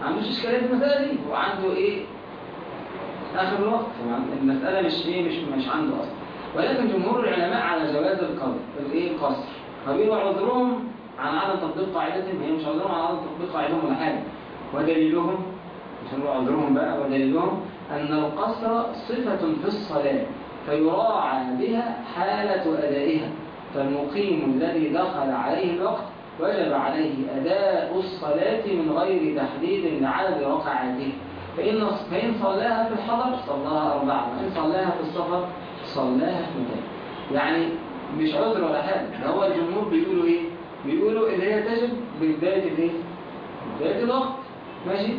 ما عندوش إشكالية في المسألة دي. هو عنده إيه؟ آخر الوقت. هو المسألة مش إيه؟ مش مش عنده أصلا. ولكن جمهور العلماء على جواز القصر الإيه؟ القصر. فبيبقى عذرهم عن عدم تطبيق قاعدتهم هي مش عذرهم عن عدم تطبيق قاعدتهم ولا حاجة. ودليلهم مش هنقول عذرهم بقى ودليلهم أن القصر صفة في الصلاة فيراعى بها حالة أدائها. فالمقيم الذي دخل عليه الوقت وجب عليه أداء الصلاة من غير تحديد لعدد ركعاته. فإن فإن صلاها في الحضر صلاها أربعة وإن صلاها في السفر صلاها اثنتين يعني مش عذر ولا حاجة ده هو الجمهور بيقولوا إيه؟ بيقولوا اللي هي تجب ببداية الإيه؟ بداية الوقت ماشي؟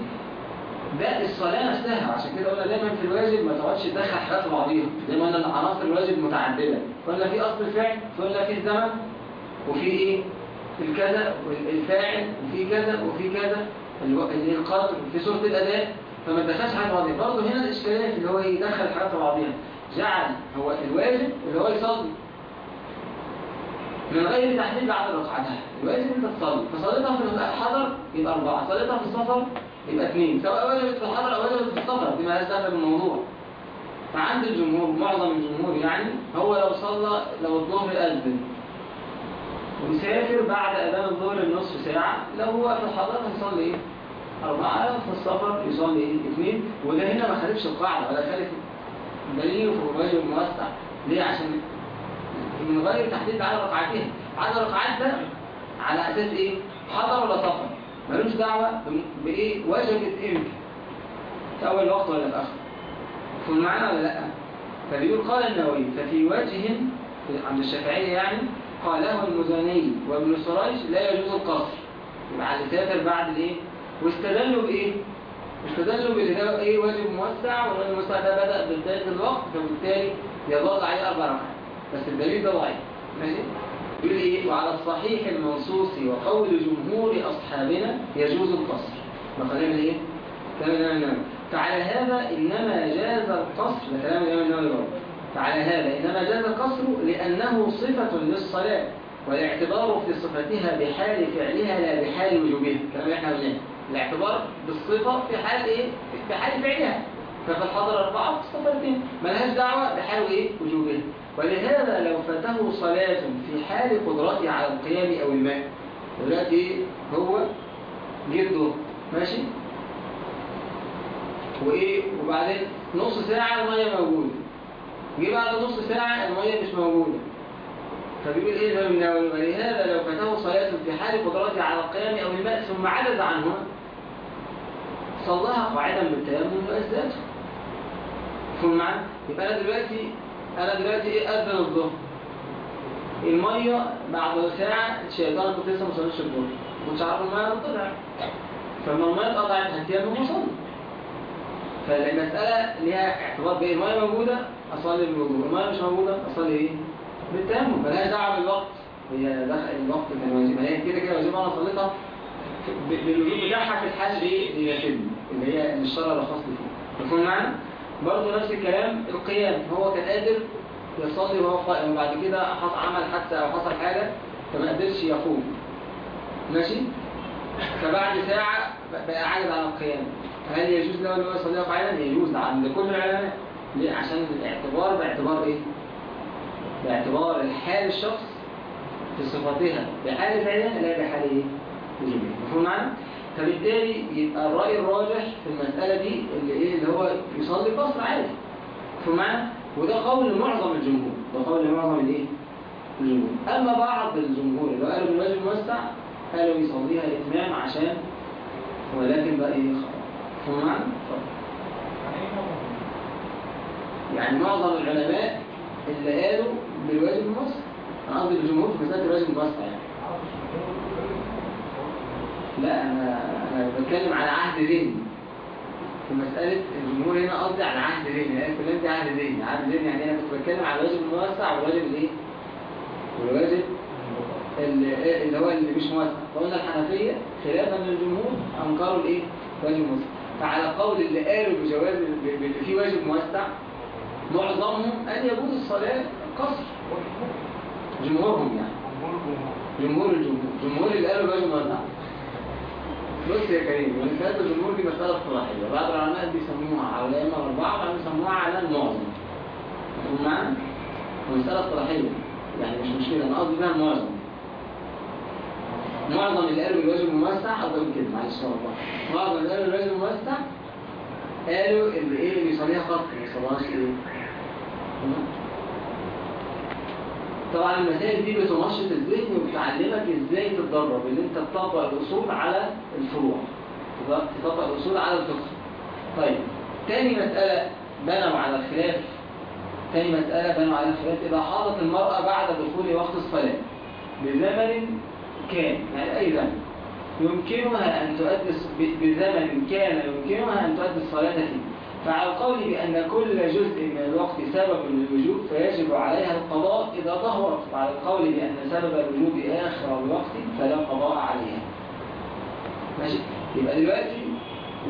ده الصلاة نفسها عشان كده قلنا دايما في الواجب ما تقعدش تدخل حاجات في بعضيها زي ما قلنا عناصر الواجب متعددة قلنا في أصل الفعل قلنا في الزمن وفي إيه؟ الكذا والفاعل وفي كذا وفي كذا اللي القدر في صورة الأداء فما تدخلش حاجة في بعضيها برضه هنا الإشكالية اللي هو يدخل حاجات في بعضيها جعل هو الواجب اللي هو يصلي. من غير تحديد بعد ركعتها الواجب انت تصلي. فصليتها في الحضر يبقى أربعة. صليتها في السفر يبقى اثنين. سواء وجبت في الحضر أو وجبت في السفر. دي مالهاش دخل بالموضوع فعند الجمهور معظم الجمهور يعني هو لو صلى لو الظهر أذن ويسافر بعد أذان الظهر بنصف ساعة لو هو في الحضر هيصلي إيه؟ أربعة. في السفر يصلي إيه؟ اثنين. وده هنا ما خالفش القاعدة ولا خالف دليل الواجب الموسع ليه؟ عشان من غير تحديد عدد ركعتين عدد ركعات ده على أساس إيه؟ حضر ولا سفر ملوش دعوة ب- بإيه؟ وجبت إمتى في أول وقت ولا في آخر مفهوم معنا ولا لأ؟ فبيقول قال النووي ففي وجه عند الشافعية يعني قاله المزني وابن سراج لا يجوز القصر يبقى اللي سافر بعد الإيه واستدلوا بإيه استدلوا باللي ده إيه واجب موسع والواجب الموسع ده بدأ ببداية الوقت فبالتالي يضاد عليه أربع ركعات. بس الدليل ده ضعيف. ماشي؟ يقول إيه؟ وعلى الصحيح المنصوص وقول جمهور أصحابنا يجوز القصر. ما خلينا إيه؟ كلام الإمام النووي. فعلى هذا إنما جاز القصر ده كلام الإمام النووي برضه. فعلى هذا إنما جاز القصر لأنه صفة للصلاة والاعتبار في صفتها بحال فعلها لا بحال وجوبها. كما إحنا قلناه الاعتبار بالصفة في حال إيه؟ في حال فعلها. ففي الحضر أربعة في السفر اثنين ملهاش دعوة بحال إيه؟ وجوبها. ولهذا لو فاته صلاة في حال قدرته على القيام أو الماء دلوقتي إيه؟ هو جده ماشي؟ وإيه؟ وبعدين نص ساعة المية موجودة. جه بعد نص ساعة المية مش موجودة. فبيقول إيه ولهذا لو فاته صلاة في حال قدرته على القيام أو الماء ثم عجز عنها صلاها قاعدا بالتيمم وأزداده فهم معانا يبقى أنا دلوقتي أنا دلوقتي إيه؟ أذن الظهر. المية بعد ساعة الشيطان كنت لسه ما صليتش الظهر. كنتش عارف المية هتطلع فلما المية اتقطعت هتيمم وصلي فالمسألة ليها اعتبار بإيه؟ المية موجودة أصلي بالوضوء المية مش موجودة أصلي إيه؟ بالتيمم. ملهاش دعوة بالوقت. هي دخل الوقت كان واجب هي كده كده واجب أنا صليتها ب- بالوجود بتاعها في الحال إيه اللي هي الشرع رخص لي فيه مفهوم معانا؟ برضه نفس الكلام القيام هو كان قادر يصلي وهو قائم وبعد كده عمل حادثة أو حصل حاجة فما قدرش يقوم ماشي؟ فبعد ساعة بقى عاجز عن القيام هل يجوز له أن هو يصليها قاعدا؟ يجوز عند كل العلماء ليه؟ عشان الاعتبار باعتبار إيه؟ باعتبار حال الشخص في صفاتها بحال فعلها لا بحال إيه؟ مفهوم معنا؟ فبالتالي يبقى الرأي الراجح في المسألة دي اللي إيه اللي هو يصلي قصر عادي مفهوم معنا؟ وده قول معظم الجمهور ده قول معظم الإيه؟ الجمهور أما بعض الجمهور اللي قالوا بالواجب موسع قالوا يصليها إتمام عشان ولكن بقى إيه مفهوم معنا؟ يعني معظم العلماء اللي قالوا بالواجب الموسع أنا قصدي الجمهور في مسألة الواجب الموسع يعني لا أنا أنا بتكلم على عهد ذهني في مسألة الجمهور هنا قصدي على عهد ذهني يعني كلمت عهد ذهني عهد ذهني يعني أنا كنت بتكلم على الواجب الموسع والواجب الإيه؟ والواجب اللي اللي هو اللي مش موسع فقلنا الحنفية خلافا للجمهور أنكروا الإيه؟ واجب موسع فعلى قول اللي قالوا بجواز اللي فيه واجب موسع معظمهم أن يجوز الصلاة قصر جمهورهم يعني. جمهور الجمهور. جمهور اللي قالوا الواجب موسع بص يا كريم مسألة الجمهور دي مسألة اصطلاحية بعض العلماء بيسموها على الأئمة الأربعة وبعضهم بيسموها على المعظم معانا؟ مسألة اصطلاحية يعني مش مشكلة أنا قصدي بيها المعظم معظم اللي قالوا بالواجب الموسع من كده معلش والله معظم اللي قالوا بالواجب الموسع قالوا اللي إيه اللي يصليها خط ما يصليهاش إيه؟ طبعا المسائل دي بتنشط الذهن وبتعلمك إزاي تتدرب إن أنت تطبق الأصول على الفروع. تطبق الأصول على الفقه. طيب تاني مسألة بنوا على الخلاف. تاني مسألة بنوا على الخلاف إذا حاضت المرأة بعد دخول وقت الصلاة بزمن كان يعني أي زمن. يمكنها أن تؤدي بزمن كان يمكنها أن تؤدي الصلاة فيه. فعلى القول بأن كل جزء من الوقت سبب للوجوب فيجب عليها القضاء إذا ظهرت وعلى القول بأن سبب الوجوب آخر الوقت فلا قضاء عليها. ماشي؟ يبقى دلوقتي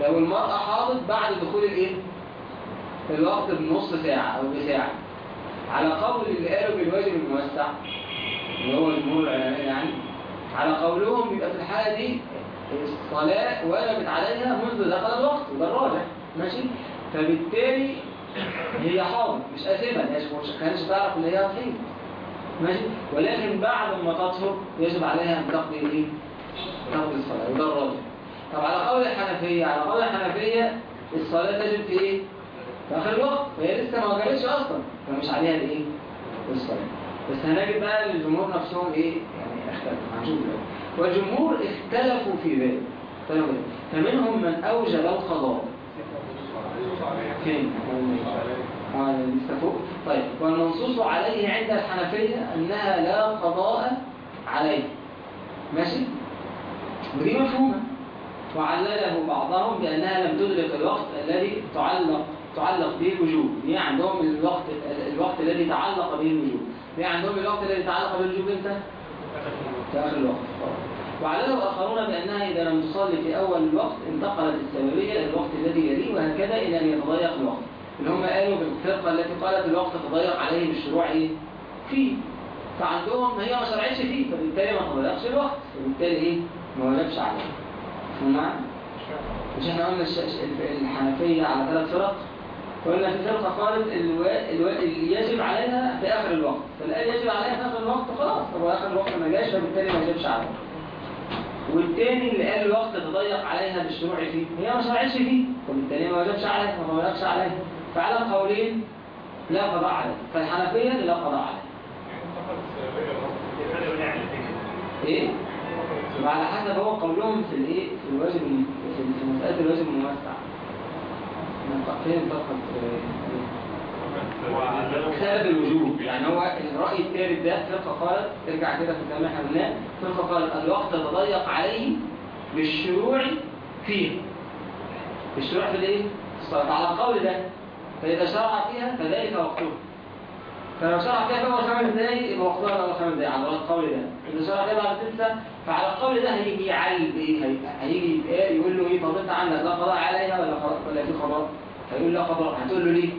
لو المرأة حاضت بعد دخول الإيه؟ الوقت بنص ساعة أو بساعة. على قول اللي قالوا بالواجب الموسع اللي هو جمهور العلماء يعني على قولهم بيبقى في الحالة دي الصلاة وجبت عليها منذ دخل الوقت وده الراجح. ماشي؟ فبالتالي هي حاضر مش آثمة هي مش كانش تعرف إن هي حيض ماشي ولكن بعد ما تطهر يجب عليها أن تقضي إيه؟ تقضي الصلاة وده الراجح طب على قول الحنفية على قول الحنفية الصلاة تجب في إيه؟ في آخر الوقت وهي لسه ما وجبتش أصلا فمش عليها الإيه؟ الصلاة بس هنجد بقى الجمهور نفسهم إيه؟ يعني اختلفوا هنشوف دلوقتي والجمهور اختلفوا في ذلك ذلك. فمنهم من أوجب القضاء فين؟ آه لسه فوق طيب والمنصوص عليه عند الحنفية أنها لا قضاء عليه. ماشي؟ ودي مفهومة. وعلله بعضهم بأنها لم تدرك الوقت الذي تعلق تعلق به الوجوب. هي عندهم الوقت الوقت الذي تعلق به الوجوب. هي عندهم الوقت الذي تعلق به الوجوب إمتى؟ في آخر الوقت. وعلله آخرون بأنها إذا لم تصلي في أول الوقت انتقلت السببية الوقت الذي يليه وهكذا إلى أن يتضيق الوقت اللي هم قالوا بالفرقة التي قالت الوقت تضيق عليه بالشروع إيه؟ فيه فعندهم هي ما شرعتش فيه فبالتالي ما تضيقش الوقت فبالتالي إيه؟ ما وجبش عليه معايا؟ مش إحنا قلنا الحنفية على ثلاث فرق قلنا في فرقة قالت. الوا... اللي يجب عليها في آخر الوقت فالآن يجب عليها في آخر الوقت خلاص طب آخر الوقت ما جاش فبالتالي ما يجبش عليها والتاني اللي قال الوقت تضيق عليها بالشروع فيه هي ما شرعتش فيه. وبالتالي ما وجبش عليها ما وجبش عليها. فعلى قولين لا قضاء عليه فالحنفية لا قضاء عليه الفرق بين العلتين إيه؟ وعلى حسب هو قولهم في الإيه؟ في الواجب في مسألة الواجب الموسع فين فقط سبب الوجوب يعني هو الرأي الثالث ده فرقة قالت ترجع كده في الكلام إحنا قلناه فرقة قالت الوقت تضيق عليه بالشروع فيه الشروع في الايه؟ الصلاة على القول ده فإذا شرع فيها فذلك وقته فلو شرع فيها فهو خمس دقايق يبقى وقتها لو خمس دقايق على القول ده إذا شرع فيها بعد تنسى فعلى القول ده هيجي يعلل بإيه؟ هي- هيجي يقول له إيه طب أنت عندك لا قضاء عليها ولا ولا في قضاء؟ هيقول لا قضاء هتقول له ليه؟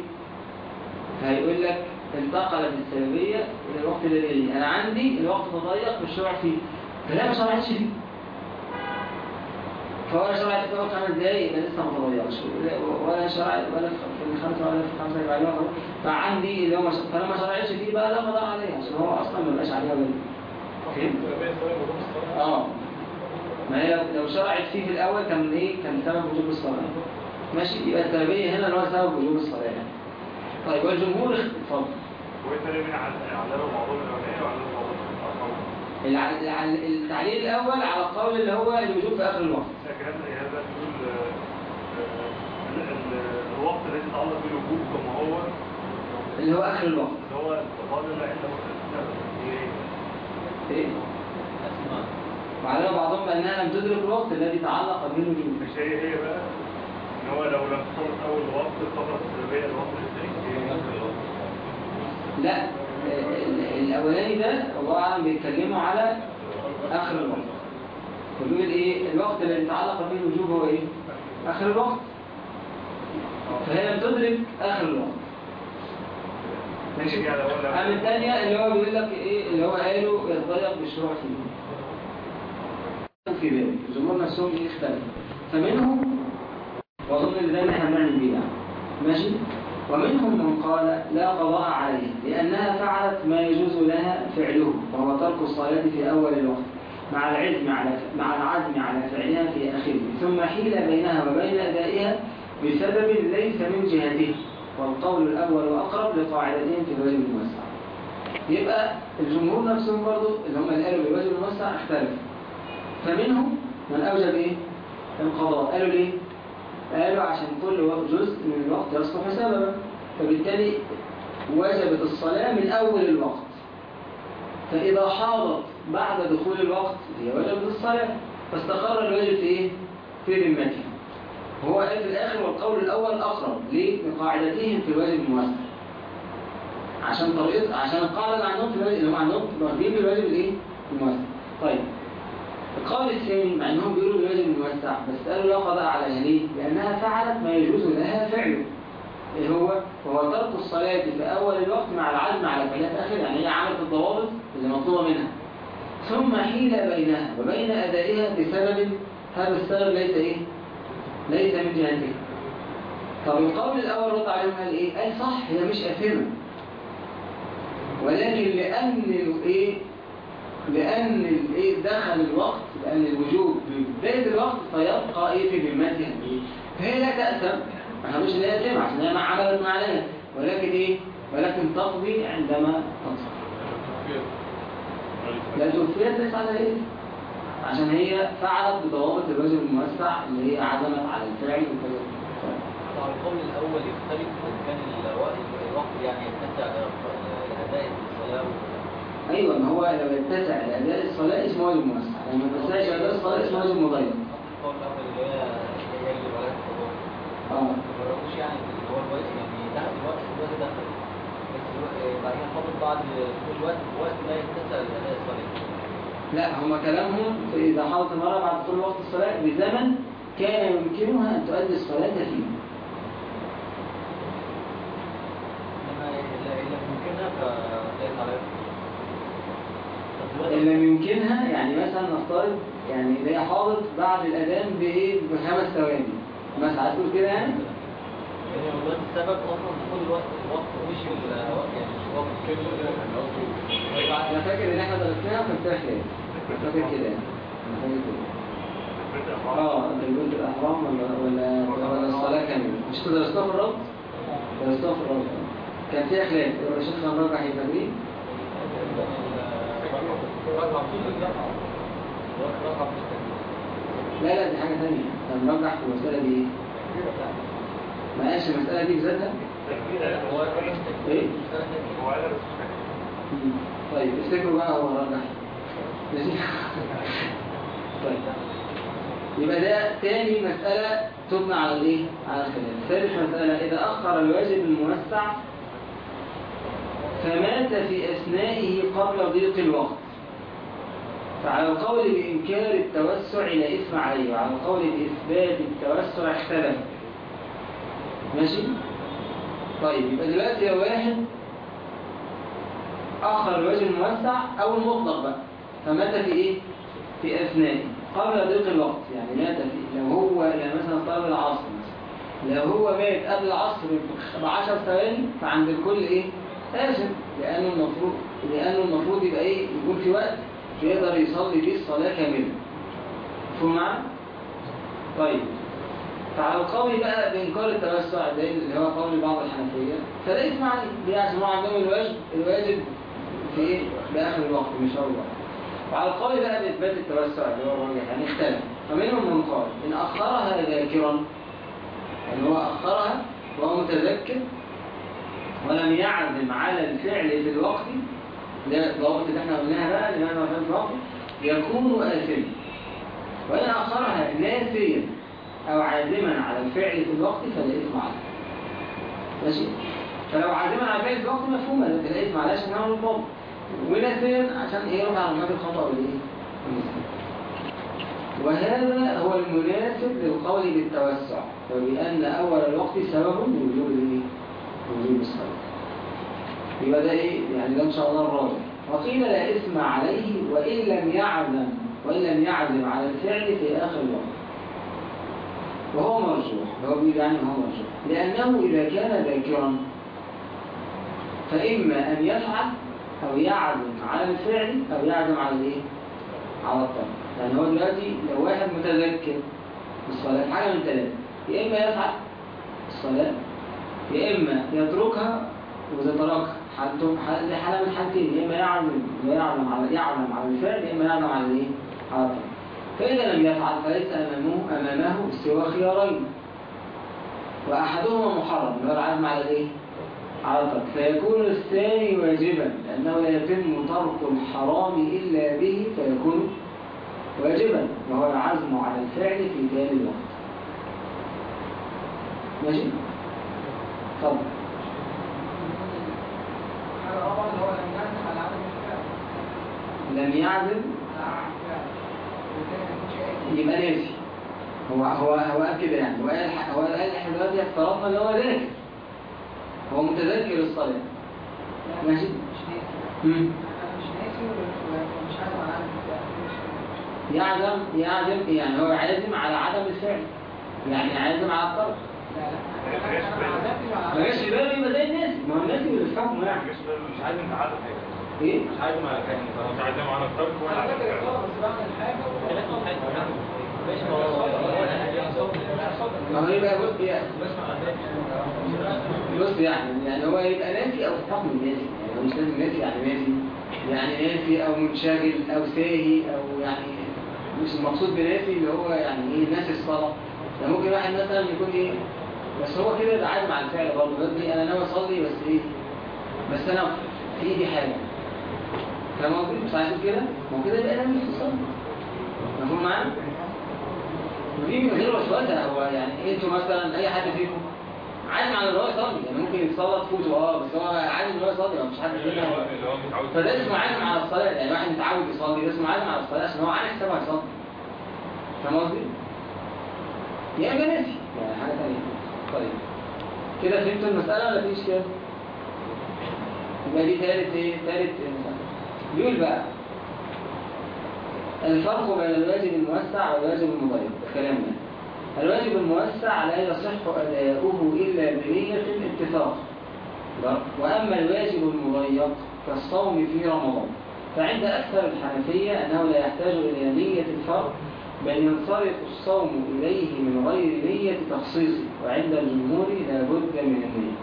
فهيقول لك انتقلت السببية إلى الوقت الذي يليه أنا عندي الوقت تضيق بالشرع فيه فلا ما شرعتش فيه فهو شرعت في أول خمس دقايق يبقى لسه ما تضيقش ولا شرعت ولا في الخمسة ولا في الخمسة اللي خلاص. فعندي اللي هو مش... شرعتش فيه بقى لا قضاء عليه عشان هو أصلا ما بقاش عليه ولا فهمت؟ آه ما هي لو- لو شرعت فيه في الأول كان إيه؟ كان سبب وجوب الصلاة ماشي يبقى السببية هنا اللي هو سبب وجوب الصلاة يعني. طيب والجمهور اتفضل. التعليل الأول على القول اللي هو الوجوب في آخر الوقت. آه، آه، ال- ال- الوقت الذي يتعلق بالوجوب كما هو. اللي هو آخر الوقت. اللي هو لا هي إيه؟ إيه؟ وعلى بعضهم بأنها لم تدرك الوقت الذي تعلق به الوجوب. مش هي هي بقى؟ إن هو لو لا ال- الأولاني ده الله أعلم بيتكلموا على آخر الوقت. فبيقول إيه؟ الوقت الذي تعلق به الوجوب هو إيه؟ آخر الوقت. فهي لم تدرك آخر الوقت. ماشي؟ أما الثانية اللي هو بيقول لك إيه؟ اللي هو قاله يتضيق بالشروع فيه في ذلك الجمهور نفسهم إيه؟ اختلف فمنهم وأظن إن ده اللي ماشي؟ ومنهم من قال لا قضاء عليه لأنها فعلت ما يجوز لها فعله وهو ترك الصلاة في أول الوقت مع العزم على مع العزم على فعلها في آخره. ثم حيل بينها وبين أدائها بسبب ليس من جهته والقول الأول أقرب لقاعدتين في الواجب الموسع. يبقى الجمهور نفسهم برضو اللي هم اللي قالوا بالواجب الموسع اختلفوا. فمنهم من أوجب إيه؟ القضاء. قالوا ليه؟ قالوا عشان كل جزء من الوقت يصلح سببا فبالتالي وجبت الصلاة من أول الوقت فإذا حاضت بعد دخول الوقت هي وجبت الصلاة فاستقر الواجب في إيه؟ في ذمتها هو في الآخر والقول الأول أقرب ليه؟ لقاعدتهم في الواجب الموسع عشان طريقة عشان القاعدة اللي عندهم في الواجب اللي هم عندهم واخدين بالواجب الإيه؟ الموسع طيب القول الثاني مع إنهم بيقولوا بالواجب الموسع بس قالوا لا قضاء عليها ليه؟ لأنها فعلت ما يجوز لها فعله اللي هو وهو ترك الصلاة في أول الوقت مع العزم على في آخر يعني هي عملت الضوابط اللي مطلوبة منها ثم حيل بينها وبين أدائها بسبب هذا السبب ليس إيه؟ ليس من جهته طب القول الأول رد عليهم قال إيه؟ قال صح هي مش آثمة ولكن لأن الإيه؟ لأن الإيه دخل الوقت لأن الوجوب ببداية الوقت فيبقى إيه في ذمتها فهي لا تأثم. إحنا مش لا يتم عشان هي ما عملت عليها ولكن إيه؟ ولكن تقضي عندما تنصر لا توفيت ليس على إيه؟ عشان هي فعلت بضوابط الواجب الموسع اللي هي عزمت على الفعل وكذا القول الأول يختلف كان الوقت يعني يتسع لأداء الصلاة أيوه ما هو لو يتسع لأداء الصلاة اسمه واجب موسع لو ما يتسعش لأداء الصلاة اسمه واجب مضيق آه. يعني هو الوقت يعني الوقت الوقت بعدين فاضل بعد لا يتسع لأداء الصلاة لا هما كلامهم في إذا حضرت المراه بعد طول وقت الصلاة بزمن كان يمكنها أن تؤدي الصلاة فيه. إلا ممكنها فليس دلوقتي لم يمكنها يعني مثلا نفترض يعني هي حاضت بعد الأذان بإيه؟ بخمس ثواني. مثلا عايز تقول كده يعني؟ يعني السبب أصلا دخول الوقت الوقت مش الوقت يعني مش الوقت أنا فاكر إن إحنا درسناها في أنا فاكر كده يعني. أنا فاكر كده. آه انت قلت الأحرام ولا ولا ولا الصلاة كاملة. مش كده درستوها في الربط درستوها في الربط كان فيها خلاف. الشيخ هنرجح يبقى مين لا لا دي حاجة ثانية إحنا بنرجح في المسألة دي. ما قالش المسألة دي بذاتها إيه. طيب افتكروا بقى هو رجح ماشي طيب. يبقى ده تاني مسألة تبنى على الإيه؟ على الخلاف. ثالث مسألة إذا أخر الواجب الموسع فمات في أثنائه قبل ضيق الوقت. فعلى القول بإنكار التوسع لا إثم عليه وعلى القول بإثبات التوسع اختلف ماشي؟ طيب يبقى دلوقتي يا واحد أخر الوجه الموسع أو المطلق بقى فمات في إيه؟ في أثنائه قبل ضيق الوقت يعني مات في لو هو يعني مثلا طلب العصر لو هو مات قبل العصر ب 10 ثواني فعند الكل إيه؟ آسف لأنه المفروض لأنه المفروض يبقى إيه؟ يكون في وقت يقدر يصلي فيه الصلاة كاملة مفهوم معايا؟ طيب فعلى القول بقى بإنكار التوسع ده اللي هو قول بعض الحنفية ليه عشان هو عندهم الواجب الواجب في إيه؟ بآخر الوقت مش أول وقت وعلى القول بقى بإثبات التوسع اللي هو الراجح يعني اختلف فمنهم من قال إن أخرها ذاكرا يعني هو أخرها وهو متذكر ولم يعزم على الفعل في الوقت ده الضوابط اللي إحنا قلناها بقى ما في الوقت يكون آثما. وإن أخرها ناسيا أو عازما على الفعل في الوقت فلا إثم عليه ماشي؟ فلو عازما على الفعل في الوقت مفهومة لكن إثم عليه عشان نعمل الضابط وناسيا عشان إيه؟ يرفع على المات الخطأ والإيه وهذا هو المناسب للقول بالتوسع وبأن أول الوقت سبب لوجوب الإيه؟ وجوب الصلاة يبقى ده إيه؟ يعني ده إن شاء الله الراجح وقيل لا إثم عليه وإن لم يعلم وإن لم يعزم على الفعل في آخر الوقت وهو مرجوح هو بيقول يعني هو مرجوح لأنه إذا كان ذاكرا فإما أن يفعل أو يعزم على الفعل أو يعزم على الإيه؟ على الطلب يعني هو دلوقتي لو واحد متذكر الصلاة حاجة من ثلاثة يا إما يفعل الصلاة يا إما يتركها وإذا حالته حال حالة من حالتين يا إما يعزم يعزم على يعزم على الفعل يا إما يعزم على الإيه؟ على الطلب فإذا لم يفعل فليس أمامه أمامه سوى خيارين وأحدهما محرم هو العزم على الإيه؟ على الترك فيكون الثاني واجبا لأنه لا يتم ترك الحرام إلا به فيكون واجبا وهو العزم على الفعل في ذلك الوقت ماشي؟ طب حاجة رابعة اللي هو لم يعزم على عدم الفعل لم يعزم على عدم الفعل وكان مش قايل. يبقى ناسي هو هو هو قال كده يعني هو قال هو قال إحنا دلوقتي افترضنا إن هو ذاكر هو متذكر الصلاة لا، ماشي. مش ناسي مم. أنا مش ناسي ومش ومش عازم على عدم الفعل مش- يعزم يعزم يعني هو عازم على عدم الفعل يعني عازم على الطرف لا لا ما ما جاش في باله يبقى زي الناس ما هو الناس اللي بيفهموا يعني مش عايز انت عارف حاجة إيه مش عايز ما كان مش الترك ولا أنا على فاكر الفعل الصلاة بس بعمل حاجة و- ماشي ما هو ما هو يبقى بص يعني بص يعني يعني هو يبقى ناسي أو حكم الناسي يعني هو مش لازم ناسي يعني ناسي يعني ناسي أو منشغل أو ساهي أو يعني مش المقصود بناسي اللي هو يعني إيه ناسي الصلاه يعني ممكن واحد مثلا يكون إيه بس هو كده يبقى عازم على الفعل برضه. بدري أنا ناوي أصلي بس إيه؟ بس أنا في إيدي حاجة. فاهم قصدي مش عايز كده؟ ما هو كده يبقى أنا مش الصلاه مفهوم معايا؟ ودي من غير وسوسه هو يعني أنتوا مثلا أي حد فيكم عازم على ان هو يصلي يعني ممكن يتصلى تفوته آه بس هو عازم ان هو يصلي مش حد متعود فده اسمه عازم على الصلاة يعني واحد متعود يصلي ده اسمه عازم على الصلاة عشان هو عارف حسابه هيصلي فاهم قصدي؟ يا اما ناسي يعني حاجة ثانية طيب. كده فهمتوا المسألة ولا فيش كده؟ يبقى دي ثالث إيه؟ ثالث مسألة. بيقول بقى الفرق بين الواجب الموسع والواجب المضيق. الكلام ده. الواجب الموسع لا يصح أداؤه إلا بنية الاتفاق. وأما الواجب المضيق كالصوم في رمضان. فعند أكثر الحنفية أنه لا يحتاج إلى نية الفرق بل ينصرف الصوم إليه من غير نية تخصيصه وعند الجمهور لا بد من النية.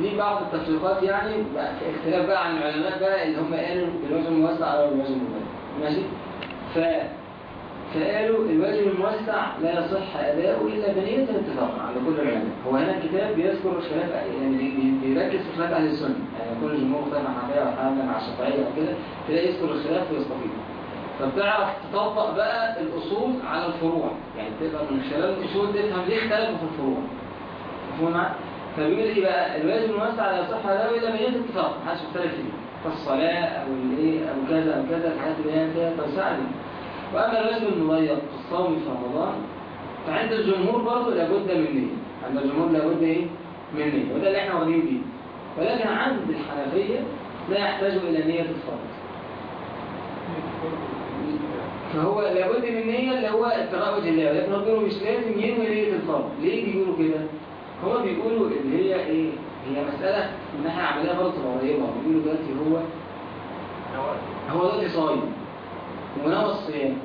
دي بعض التفريقات يعني اختلاف بقى عن العلماء بقى اللي هم قالوا الواجب الموسع أو الواجب المضيق ماشي؟ ف فقالوا الواجب الموسع لا يصح أداؤه إلا بنية الاتفاق عند كل العلماء. هو هنا الكتاب بيذكر خلاف يعني بي- بي- بيركز في خلاف أهل السنة. يعني كل الجمهور مختلف مع الحنفيه والحنابلة مع الشافعية وكده تلاقي يذكر الخلاف ويستفيد. فبتعرف تطبق بقى الأصول على الفروع. يعني تقدر من خلال الأصول تفهم ليه اختلفوا في الفروع. مفهوم معاك؟ فبيقول إيه بقى؟ الواجب الموسع لا يصح له الا بنيه اتفاق محدش مختلف فيه. كالصلاه أو الإيه أو كذا أو كذا الحاجات اللي هي فيها توسعة. دي وأما الواجب المضيق كالصوم في رمضان فعند الجمهور برضه لابد من نيه عند الجمهور لابد إيه؟ من نيه وده اللي إحنا واخدين بيه. ولكن عند الحنفية لا يحتاج إلى نية الفرض. فهو لابد من نية اللي هو ابتغاء وجه الله. ولكن هو مش لازم ينوي نية الفرض ليه بيقولوا كده؟ هو بيقولوا اللي هي إيه؟ هي مسألة ان إحنا عملية برضه قريبة بيقولوا دلوقتي هو هو دلوقتي صايم. ونوى الصيام.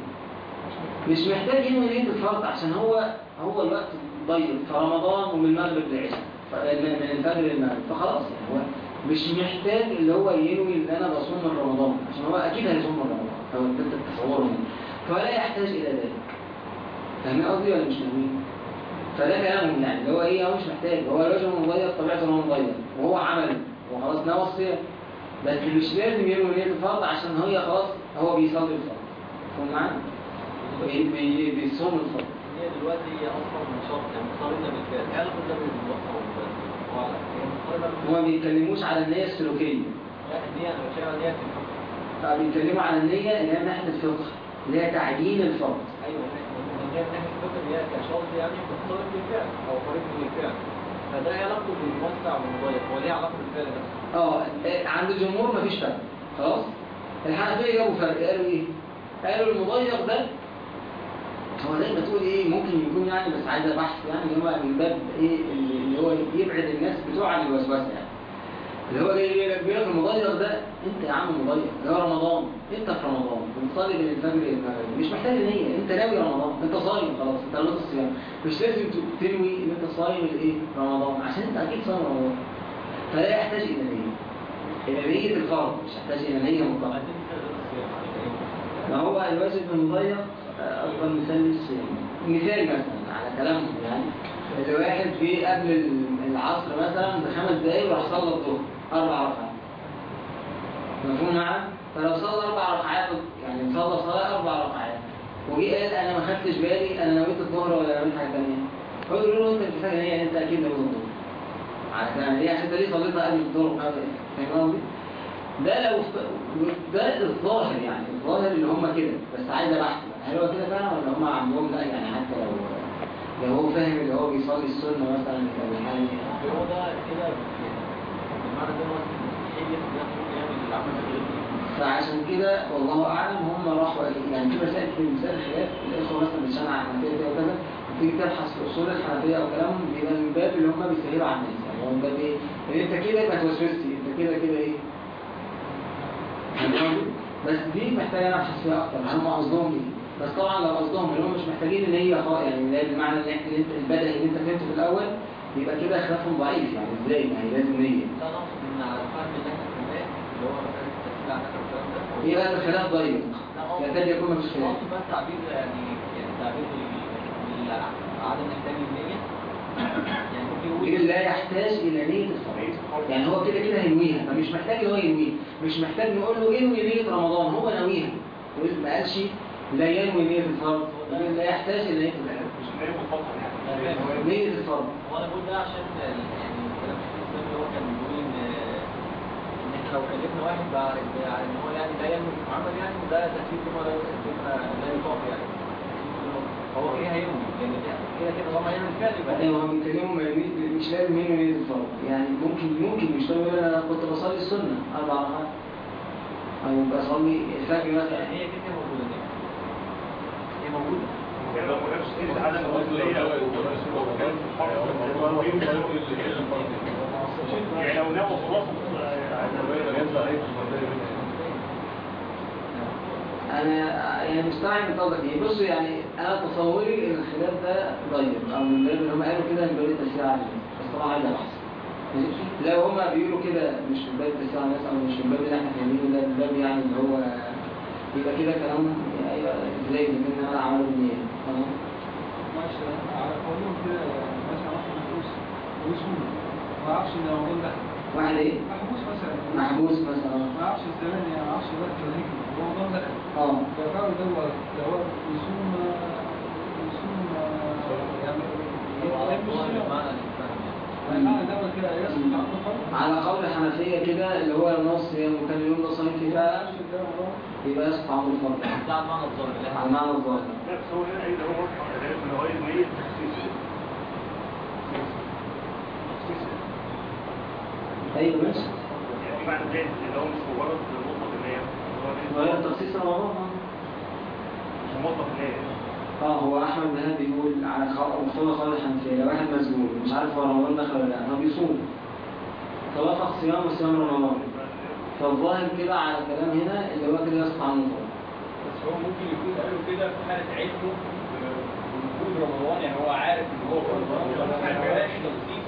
مش محتاج ينوي نية الفرض عشان هو هو الوقت ضيق في رمضان ومن المغرب للعشاء. من الفجر للمغرب. فخلاص يعني هو مش محتاج اللي هو ينوي إن أنا بصوم من رمضان. عشان هو أكيد هيصوم من رمضان. هو ده التصور منه. فلا يحتاج إلى ذلك. فاهمين قصدي ولا مش فاهمين؟ فده كلامهم يعني اللي هو إيه؟ هو مش محتاج. هو الوجه مضيق طبيعته ان هو مضيق وهو عمل وخلاص نوى الصيام بس مش لازم ينوي نية الفرض عشان هي خلاص هو بيصلي الفرض؟ بي- بي- بيصوم الفرض هي دلوقتي هي أصلا نشاط يعني مقارنه بالفعل ده بالموسع والمضيق؟ هو على- ما بيتكلموش على النية السلوكية. لا دي أنا بتكلم عن هي في الحكم فبيتكلموا على النية اللي هي من ناحية الفقه اللي هي تعجيل الفرض أيوه من ناحيه الحكم اللي هي كشرط يعني مقترب بالفعل أو قريب من الفعل فده علاقته بالموسع والمضيق؟ هو ليه علاقة بالفعل بس؟ آه عند الجمهور مفيش فرق خلاص الحنفية جابوا فرق قالوا إيه؟ قالوا المضيق ده هو زي ما تقول إيه ممكن يكون يعني بس عايزة بحث يعني هو من باب إيه اللي اللي هو يبعد الناس بتوع عن الوسوسة يعني اللي هو جاي لك بيقول لك المضيق ده انت يا عم مضيق. ده رمضان. انت في رمضان. بتصلي من الفجر للمغرب مش محتاج نية. انت ناوي رمضان. انت صايم خلاص. انت قضيت الصيام مش لازم تنوي ان انت صايم الايه؟ رمضان. عشان انت أكيد صايم رمضان. فلا يحتاج إلى نية. إلى نية الفرض مش يحتاج إلى نية مطلقه ما هو الواجب المضيق آه، أفضل مثال للصيام مثال مثلا على كلامهم يعني. اللي واحد في قبل ال- العصر مثلا بخمس دقايق وراح صلى الظهر. أربع ركعات. مفهوم معاه؟ فلو صلى أربع ركعات يعني صلى صلاة أربع ركعات. وجي قال أنا ما خدتش بالي أنا نويت الظهر ولا نويت حاجة تانية. يقول له أنت مش حاجة هي أنت أكيد نويت الظهر. على كلام ليه؟ عشان أنت ليه صليتها قبل الظهر وحاجة فاهم قصدي؟ ده لو ده الظاهر يعني الظاهر اللي هم كده. بس عايز بحث هل هو كده فعلا ولا هم عندهم؟ لا يعني حتى لو لو هو فاهم اللي هو بيصلي السنة مثلا كان يعني هو ده كده فعشان كده والله أعلم هم راحوا يعني في مسائل في مسائل خلاف الاخوه مثلا بتشنع الحنفية كده وكذا تيجي تبحث في أصول الحنفية أو كلامهم بيبقى من باب اللي هم بيسهلوا على الناس يعني هو من باب إيه؟ ان أنت كده يبقى توسوستي أنت كده كده إيه؟ بس دي محتاجة أنا أبحث فيها أكتر هل هم قصدهم إيه؟ بس طبعا لو قصدهم ان هم مش محتاجين إن هي يعني اللي هي اللي إحنا- اللي انت البدهي اللي إنت فهمته في الأول يبقى كده خلافهم ضعيف يعني إزاي؟ ما هي لازم نيه لا نقصد ان على الفهم اللي إحنا ده يبقى الخلاف ضيق يكاد يكون مفيش خلاف. بس تعبير يعني يعني تعبير عدم احتاج النية. يعني لا يحتاج إلى نية الفرض يعني هو كده كده هينويها. فمش محتاج إن هو ينويها. مش محتاج نقول له انوي نية رمضان. هو ناويها ما قالش لا ينوي نية الفرض. لا يحتاج إلى نية الفرض. يعني نية الفرض. هو أنا بقول ده عشان ال- يعني الكلام في الاسلام اللي هو كان بيقول ان ان إحنا لو كلمنا واحد على ان هو يعني لا ينوي في عمل يعني ده تكليف بما لا يطاق يعني. هو كده هينوي لأن ده كده كده هو ما يعمل فعل يبقى أيوه هم بيتكلموا مش لازم نيه الفرض يعني ممكن ممكن مش لازم يقول أنا كنت بصلي السنة أربع ركعات أو بصلي الفجر مثلا. هي كده موجودة دي. هي موجودة. يعني لو ما جابش سيره عدم الوصوليه أو كان في الحرب يعني لو ناوي خلاص أنا يعني من قصدك إيه بصوا يعني أنا تصوري إن الخلاف ده ضيق أو من اللي هم قالوا كده من باب التشريع الناس. بس طبعا ابحث ماشي؟ لو هم بيقولوا كده مش من باب التشريع الناس أو مش من باب اللي إحنا فاهمينه ده من باب يعني اللي هو يبقى كده كلام أيوه إزاي ان أنا عملوا بالنية تمام؟ ماشي. على قولهم كده مثلا واحد محبوس ويصوم ما أعرفش إن رمضان ده. واحد إيه محبوس مثلا. محبوس مثلا. ما أعرفش الزمان يعني ما أعرفش الوقت ولا رمضان دخل آه. فقالوا دور يصوم يصوم يعني هو يعني على قول الحنفية كده اللي هو نص يوم وكان اليوم ده صايم فيه فعلا؟ يبقى يسقط عنه الفرض ده على المعنى الظاهر على المعنى الظاهر هو هنا ده هو هو أيوه ماشي يعني معنى ذلك ان هو مش مجرد النية هو وهي تخصيص رمضان آه. مش مطلق النية آه هو أحمد بن بيقول على مقتضى قول الحنفيه لو واحد مسجون مش عارف هو رمضان دخل ولا لا. هو بيصوم توافق صيام وصيام رمضان. فالظاهر كده على كلام هنا اللي هو كده يسقط عنه. الفرض بس هو ممكن يكون قالوا كده في حالة علمه بوجود رمضان يعني هو عارف إن هو رمضان ما بقاش تخصيص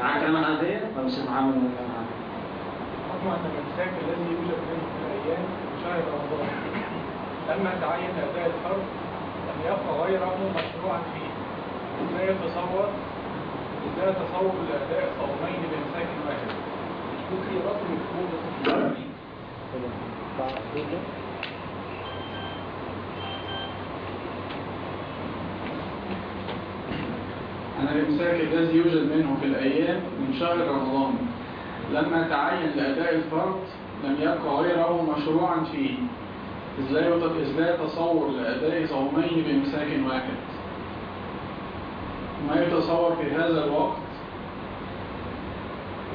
مع كلام الحنفيه ولا مش ولا كلام الحنفيه طبعا الإمساك الذي يوجد منه في الأيام شهر رمضان لما تعين أداء الفرض لم يبقى غيره مشروعا فيه. لا يتصور لا يتصور لأداء صومين بإمساك واحد. في رقم مفهوم أن الإمساك الذي يوجد منه في الأيام من شهر رمضان. لما تعين لأداء الفرض لم يبقى غيره مشروعا فيه. إذ لا يتصور لأداء صومين بإمساك واحد؟ ما يتصور في هذا الوقت؟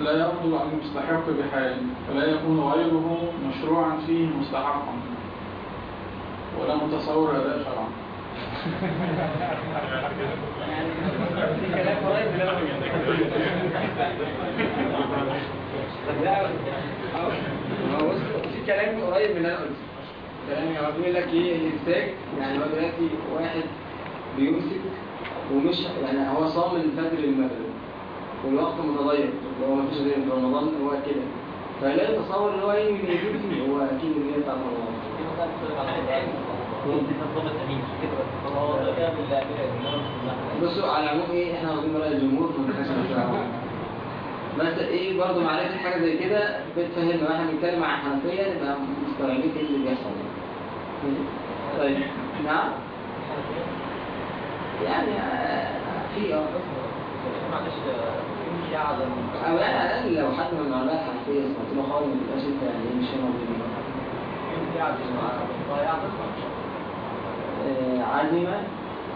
لا يفضل عن المستحق بحال فلا يكون غيره مشروعا فيه مستحقا. ولا متصور أداء شرعا. في كلام قريب من اللي أنا قلته كلام هو بيقول لك إيه الامساك يعني هو دلوقتي واحد بيمسك ومش يعني هو صام من الفجر للمغرب والوقت متغير اللي هو مفيش غير رمضان هو كده فلا يتصور ان هو ينوي ان يجيب فيه هو أكيد النية بتاعت رمضان بصوا على العموم إيه إحنا واخدين رأي الجمهور ما بنخش بس إيه برضه معرفة حاجة زي كده بتفهم وإحنا بنتكلم عن الحنفية نبقى مستوعبين إيه اللي بيحصل. طيب نعم؟ يعني آه، في آه. معلش أو يعني على الأقل لو حد من العلماء الحنفية سمعت له خالص ما تبقاش أنت يعني مش فاهم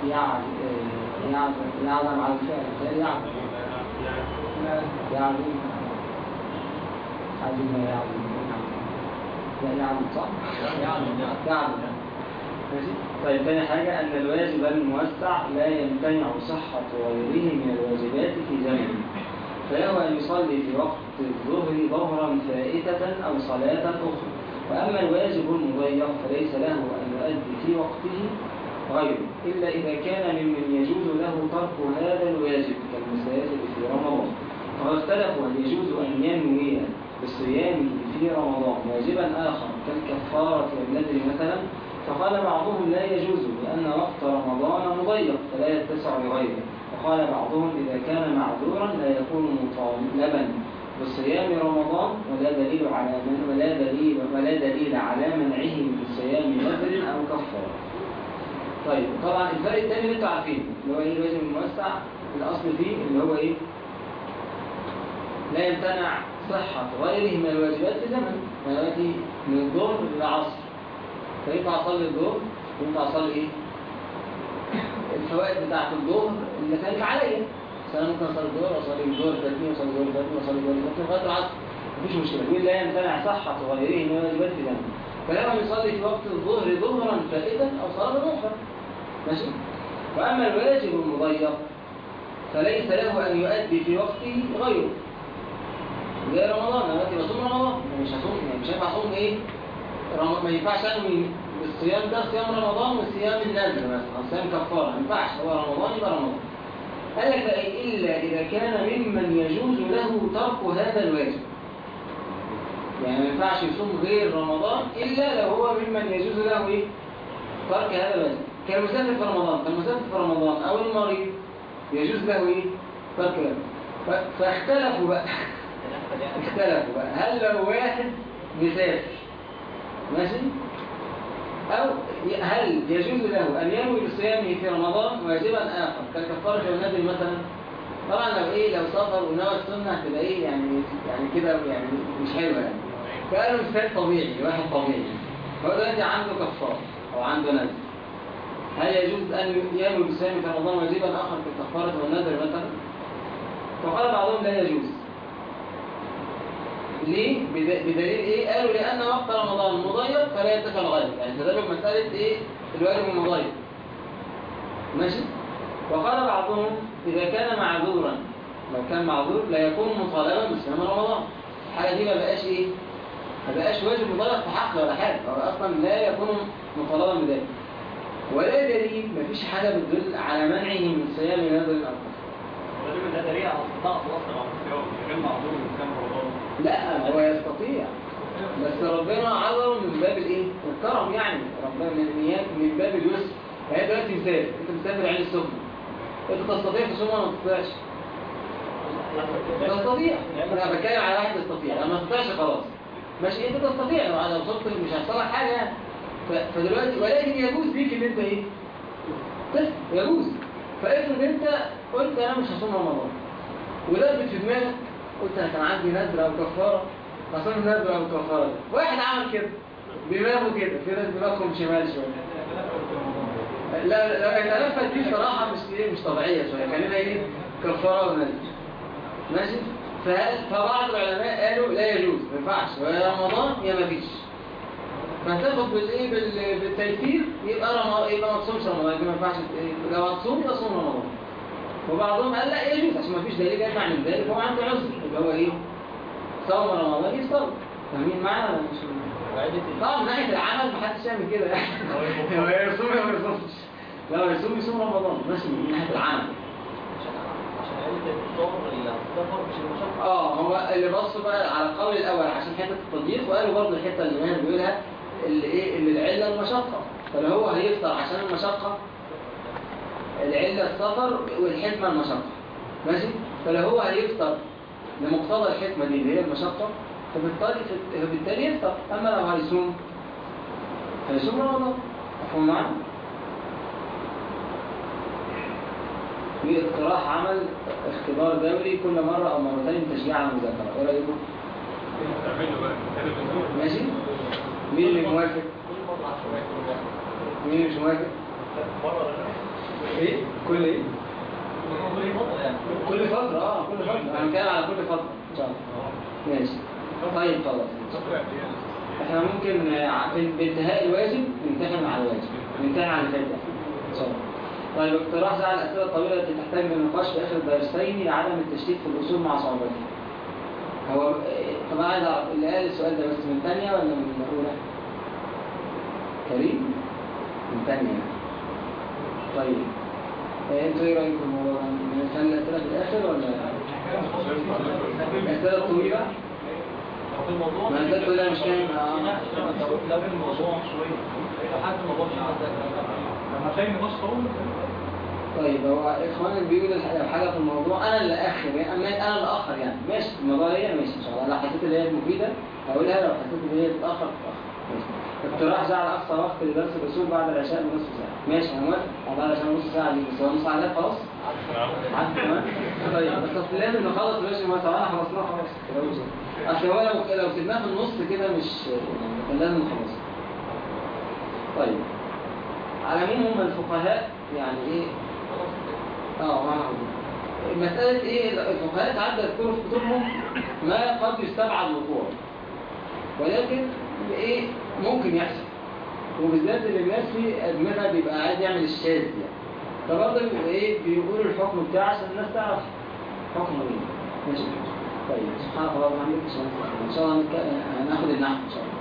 يعزم يعزم على الفعل يعزم صح؟ ماشي؟ طيب تاني حاجة أن الواجب الموسع لا يمتنع صحة غيره من الواجبات في زمنه فله أن يصلي في وقت الظهر ظهرا فائتة أو صلاة أخرى. وأما الواجب المضيق فليس له أن يؤدي في وقته غيره إلا إذا كان ممن يجوز له ترك هذا الواجب كالمسافر في رمضان. فقد اختلفوا هل يجوز أن ينوي بصيامه في رمضان واجبا آخر كالكفارة والنذر مثلا؟ فقال بعضهم لا يجوز لأن وقت رمضان مضيق فلا يتسع لغيره. وقال بعضهم إذا كان معذورا لا يكون مطالبا بصيام رمضان ولا دليل على من ولا دليل ولا دليل على منعه من صيام نذر أو كفارة طيب طبعا الفرق الثاني اللي أنتوا عارفينه اللي هو إيه؟ الواجب الموسع. الأصل فيه اللي هو إيه؟ لا يمتنع صحة غيره من الواجبات في زمن دلوقتي من الظهر للعصر. فينفع أصلي الظهر؟ وينفع أصلي إيه؟ الفوائد بتاعت الظهر اللي كانت عليا. بس أنا ممكن أصلي الظهر واصلي الظهر ثلاثين واصلي الظهر ثلاثين واصلي الظهر ثلاثين لغاية العصر. مشكلة. يقول لا يمتنع صحة غيره من الواجبات في زمن فلما يصلي في وقت الظهر ظهرا فائتا أو صلاة أخرى ماشي؟ وأما الواجب المضيق فليس له أن يؤدي في وقته غيره. زي رمضان أنا دلوقتي بصوم رمضان. مش هصوم يعني مش هينفع أصوم إيه؟ رم... ما ينفعش انوي الصيام ده صيام رمضان وصيام النذر مثلا أو صيام كفارة. ما ينفعش هو رمضان يبقى رمضان. قال لك إيه؟ إلا إذا كان ممن يجوز له ترك هذا الواجب. يعني ما ينفعش يصوم غير رمضان إلا لو هو ممن يجوز له إيه؟ ترك هذا الواجب كالمسافر في رمضان كالمسافر في رمضان أو المريض يجوز له إيه؟ ترك هذا فاختلفوا بقى. اختلفوا بقى. هل لو واحد مسافر ماشي؟ أو هل يجوز له أن ينوي بصيامه في رمضان واجبا آخر كالكفارة والنذر مثلا؟ طبعا لو إيه لو سافر ونوى السنة هتبقى إيه؟ يعني يعني كده يعني مش حلوة يعني. فقالوا مثال طبيعي واحد طبيعي هو دلوقتي عنده كفارة أو عنده نذر هل يجوز أن ينوي بصيامه في رمضان واجبا آخر كالكفارة والنذر مثلا؟ فقال بعضهم لا يجوز ليه؟ بد- بدليل إيه؟ قالوا لأن وقت رمضان مضيق فلا يتفق الغير يعني استدلوا بمسألة إيه؟ الواجب المضيق ماشي؟ وقال بعضهم إذا كان معذورا لو كان معذور لا يكون مطالبا بصيام رمضان الحاجة دي ما بقاش إيه؟ ما بقاش واجب مضيق في حق ولا حاجة. هو أصلا لا يكون مطالبا بذلك ولا دليل مفيش حاجة بتدل على منعه من صيام الأربعة. غالبا ده دليل على استطاعة على الصيام غير معذور كان رمضان لا هو يستطيع. بس ربنا عذره من باب الإيه؟ الكرم يعني. ربنا من من- من باب اليسر فهي دلوقتي مسافر أنت مسافر عين السخنه أنت تستطيع تصوم ولا ما تستطيعش؟ تستطيع. أنا بتكلم على واحد يستطيع. لما ما تستطيعش خلاص. ماشي انت تستطيع لو على وصلت مش هيحصل حاجة يعني. فدلوقتي ولكن يجوز ليك إن أنت إيه؟ تفطر يجوز. فافرض أنت قلت أنا مش هصوم رمضان ولبت في دماغك قلت أنا كان عندي نذر أو كفارة هصوم نذر أو كفارة. واحد عمل كده دماغه كده في ناس دماغهم شمال شوية. لا لو يتنفذ دي صراحة مش إيه مش طبيعية شوية. خلينا إيه؟ كفارة ونذر ماشي؟ فبعض العلماء قالوا لا يجوز ما ينفعش. ولا رمضان يا ما فيش. فتاخد بالإيه؟ بال- بالتيسير يبقى رمضان يبقى ما تصومش رمضان. ما ينفعش. لو هتصوم يبقى صوم رمضان. وبعضهم قال لا يجوز عشان ما فيش دليل يمنع من ذلك. هو عنده عذر اللي هو إيه؟ صوم رمضان يفطر فاهمين معانا ولا مش طبعا من ناحية العمل ما حدش يعمل كده. يعني هو يصوم يا ما يصومش لا يصوم يصوم رمضان. ماشي من ناحية العمل عشان عشان عدة الفطار السفر مش المشقة آه هو اللي بصوا بقى على القول الأول عشان حتة التضييق وقالوا برضه الحتة اللي ماهر بيقولها اللي إيه اللي العلة المشقة. فلو هو هيفطر عشان المشقة العلة السفر والحكمة المشقة. ماشي؟ فلو هو هيفطر لمقتضى الحكمة دي اللي هي المشقة فبالتالي فبالتالي يفطر. أما لو هيصوم هيصوم رمضان. مفهوم معانا؟ في اقتراح عمل اختبار دوري كل مرة أو مرتين تشجيع على المذاكرة، إيه رأيكم؟ ماشي؟ مين اللي موافق؟ مين اللي مش موافق؟ إيه؟ كل إيه؟ كل فترة آه كل فترة أنا بتكلم على كل فترة إن شاء الله ماشي طيب خلاص إحنا ممكن بانتهاء الواجب نمتحن على الواجب نمتحن على الفاتح إن شاء الله طيب اقتراح جعل الاسئله الطويله التي تحتاج للنقاش في آخر الدرسين لعدم التشتيت في الأصول مع صعوبتها. هو طبعا عايز أعرف اللي قال السؤال ده بس من ثانية ولا من الأولى؟ كريم؟ من ثانية. طيب. آه، أنتوا إيه رأيكم هو نخلي الأسئلة في الآخر ولا؟ الاسئله الموضوع ما تقول أنا مش فاهم. لو الموضوع شوية. لو حد الموضوع مش عندك لما تلاقي نقاش طول طيب هو اخوانك بيقولوا لو حاجة في الموضوع أنا اللي آخر يعني أنا اللي آخر يعني. ماشي الموضوع ليا ماشي إن شاء الله. لو حسيت إن هي مفيدة هقولها لو حسيت إن هي تتاخر تتاخر اقتراح جعل أقصى وقت لدرس الأصول بعد العشاء بنص ساعة. ماشي أنا موافق. بعد العشاء نص ساعة دي بس هو نص ساعة خلاص؟ كمان طيب بس أصل لازم نخلص ماشي ما طبعا خلصناها خلاص. أصل هو لو لو سيبناه في النص كده مش يعني لازم نخلص طيب على مين هم الفقهاء؟ يعني إيه؟ آه. مسألة إيه؟ الفقهاء ساعات بيذكروا في كتبهم ما قد يستبعد وقوعه ولكن إيه؟ ممكن يحصل. وبالذات اللي في ادمغه بيبقى عايز يعمل الشاذ يعني فبرضه إيه؟ بيقولوا الحكم بتاعه عشان الناس تعرف حكمه إيه. ماشي. طيب سبحان الله وبحمده إن شاء الله هناخد النحو إن شاء الله.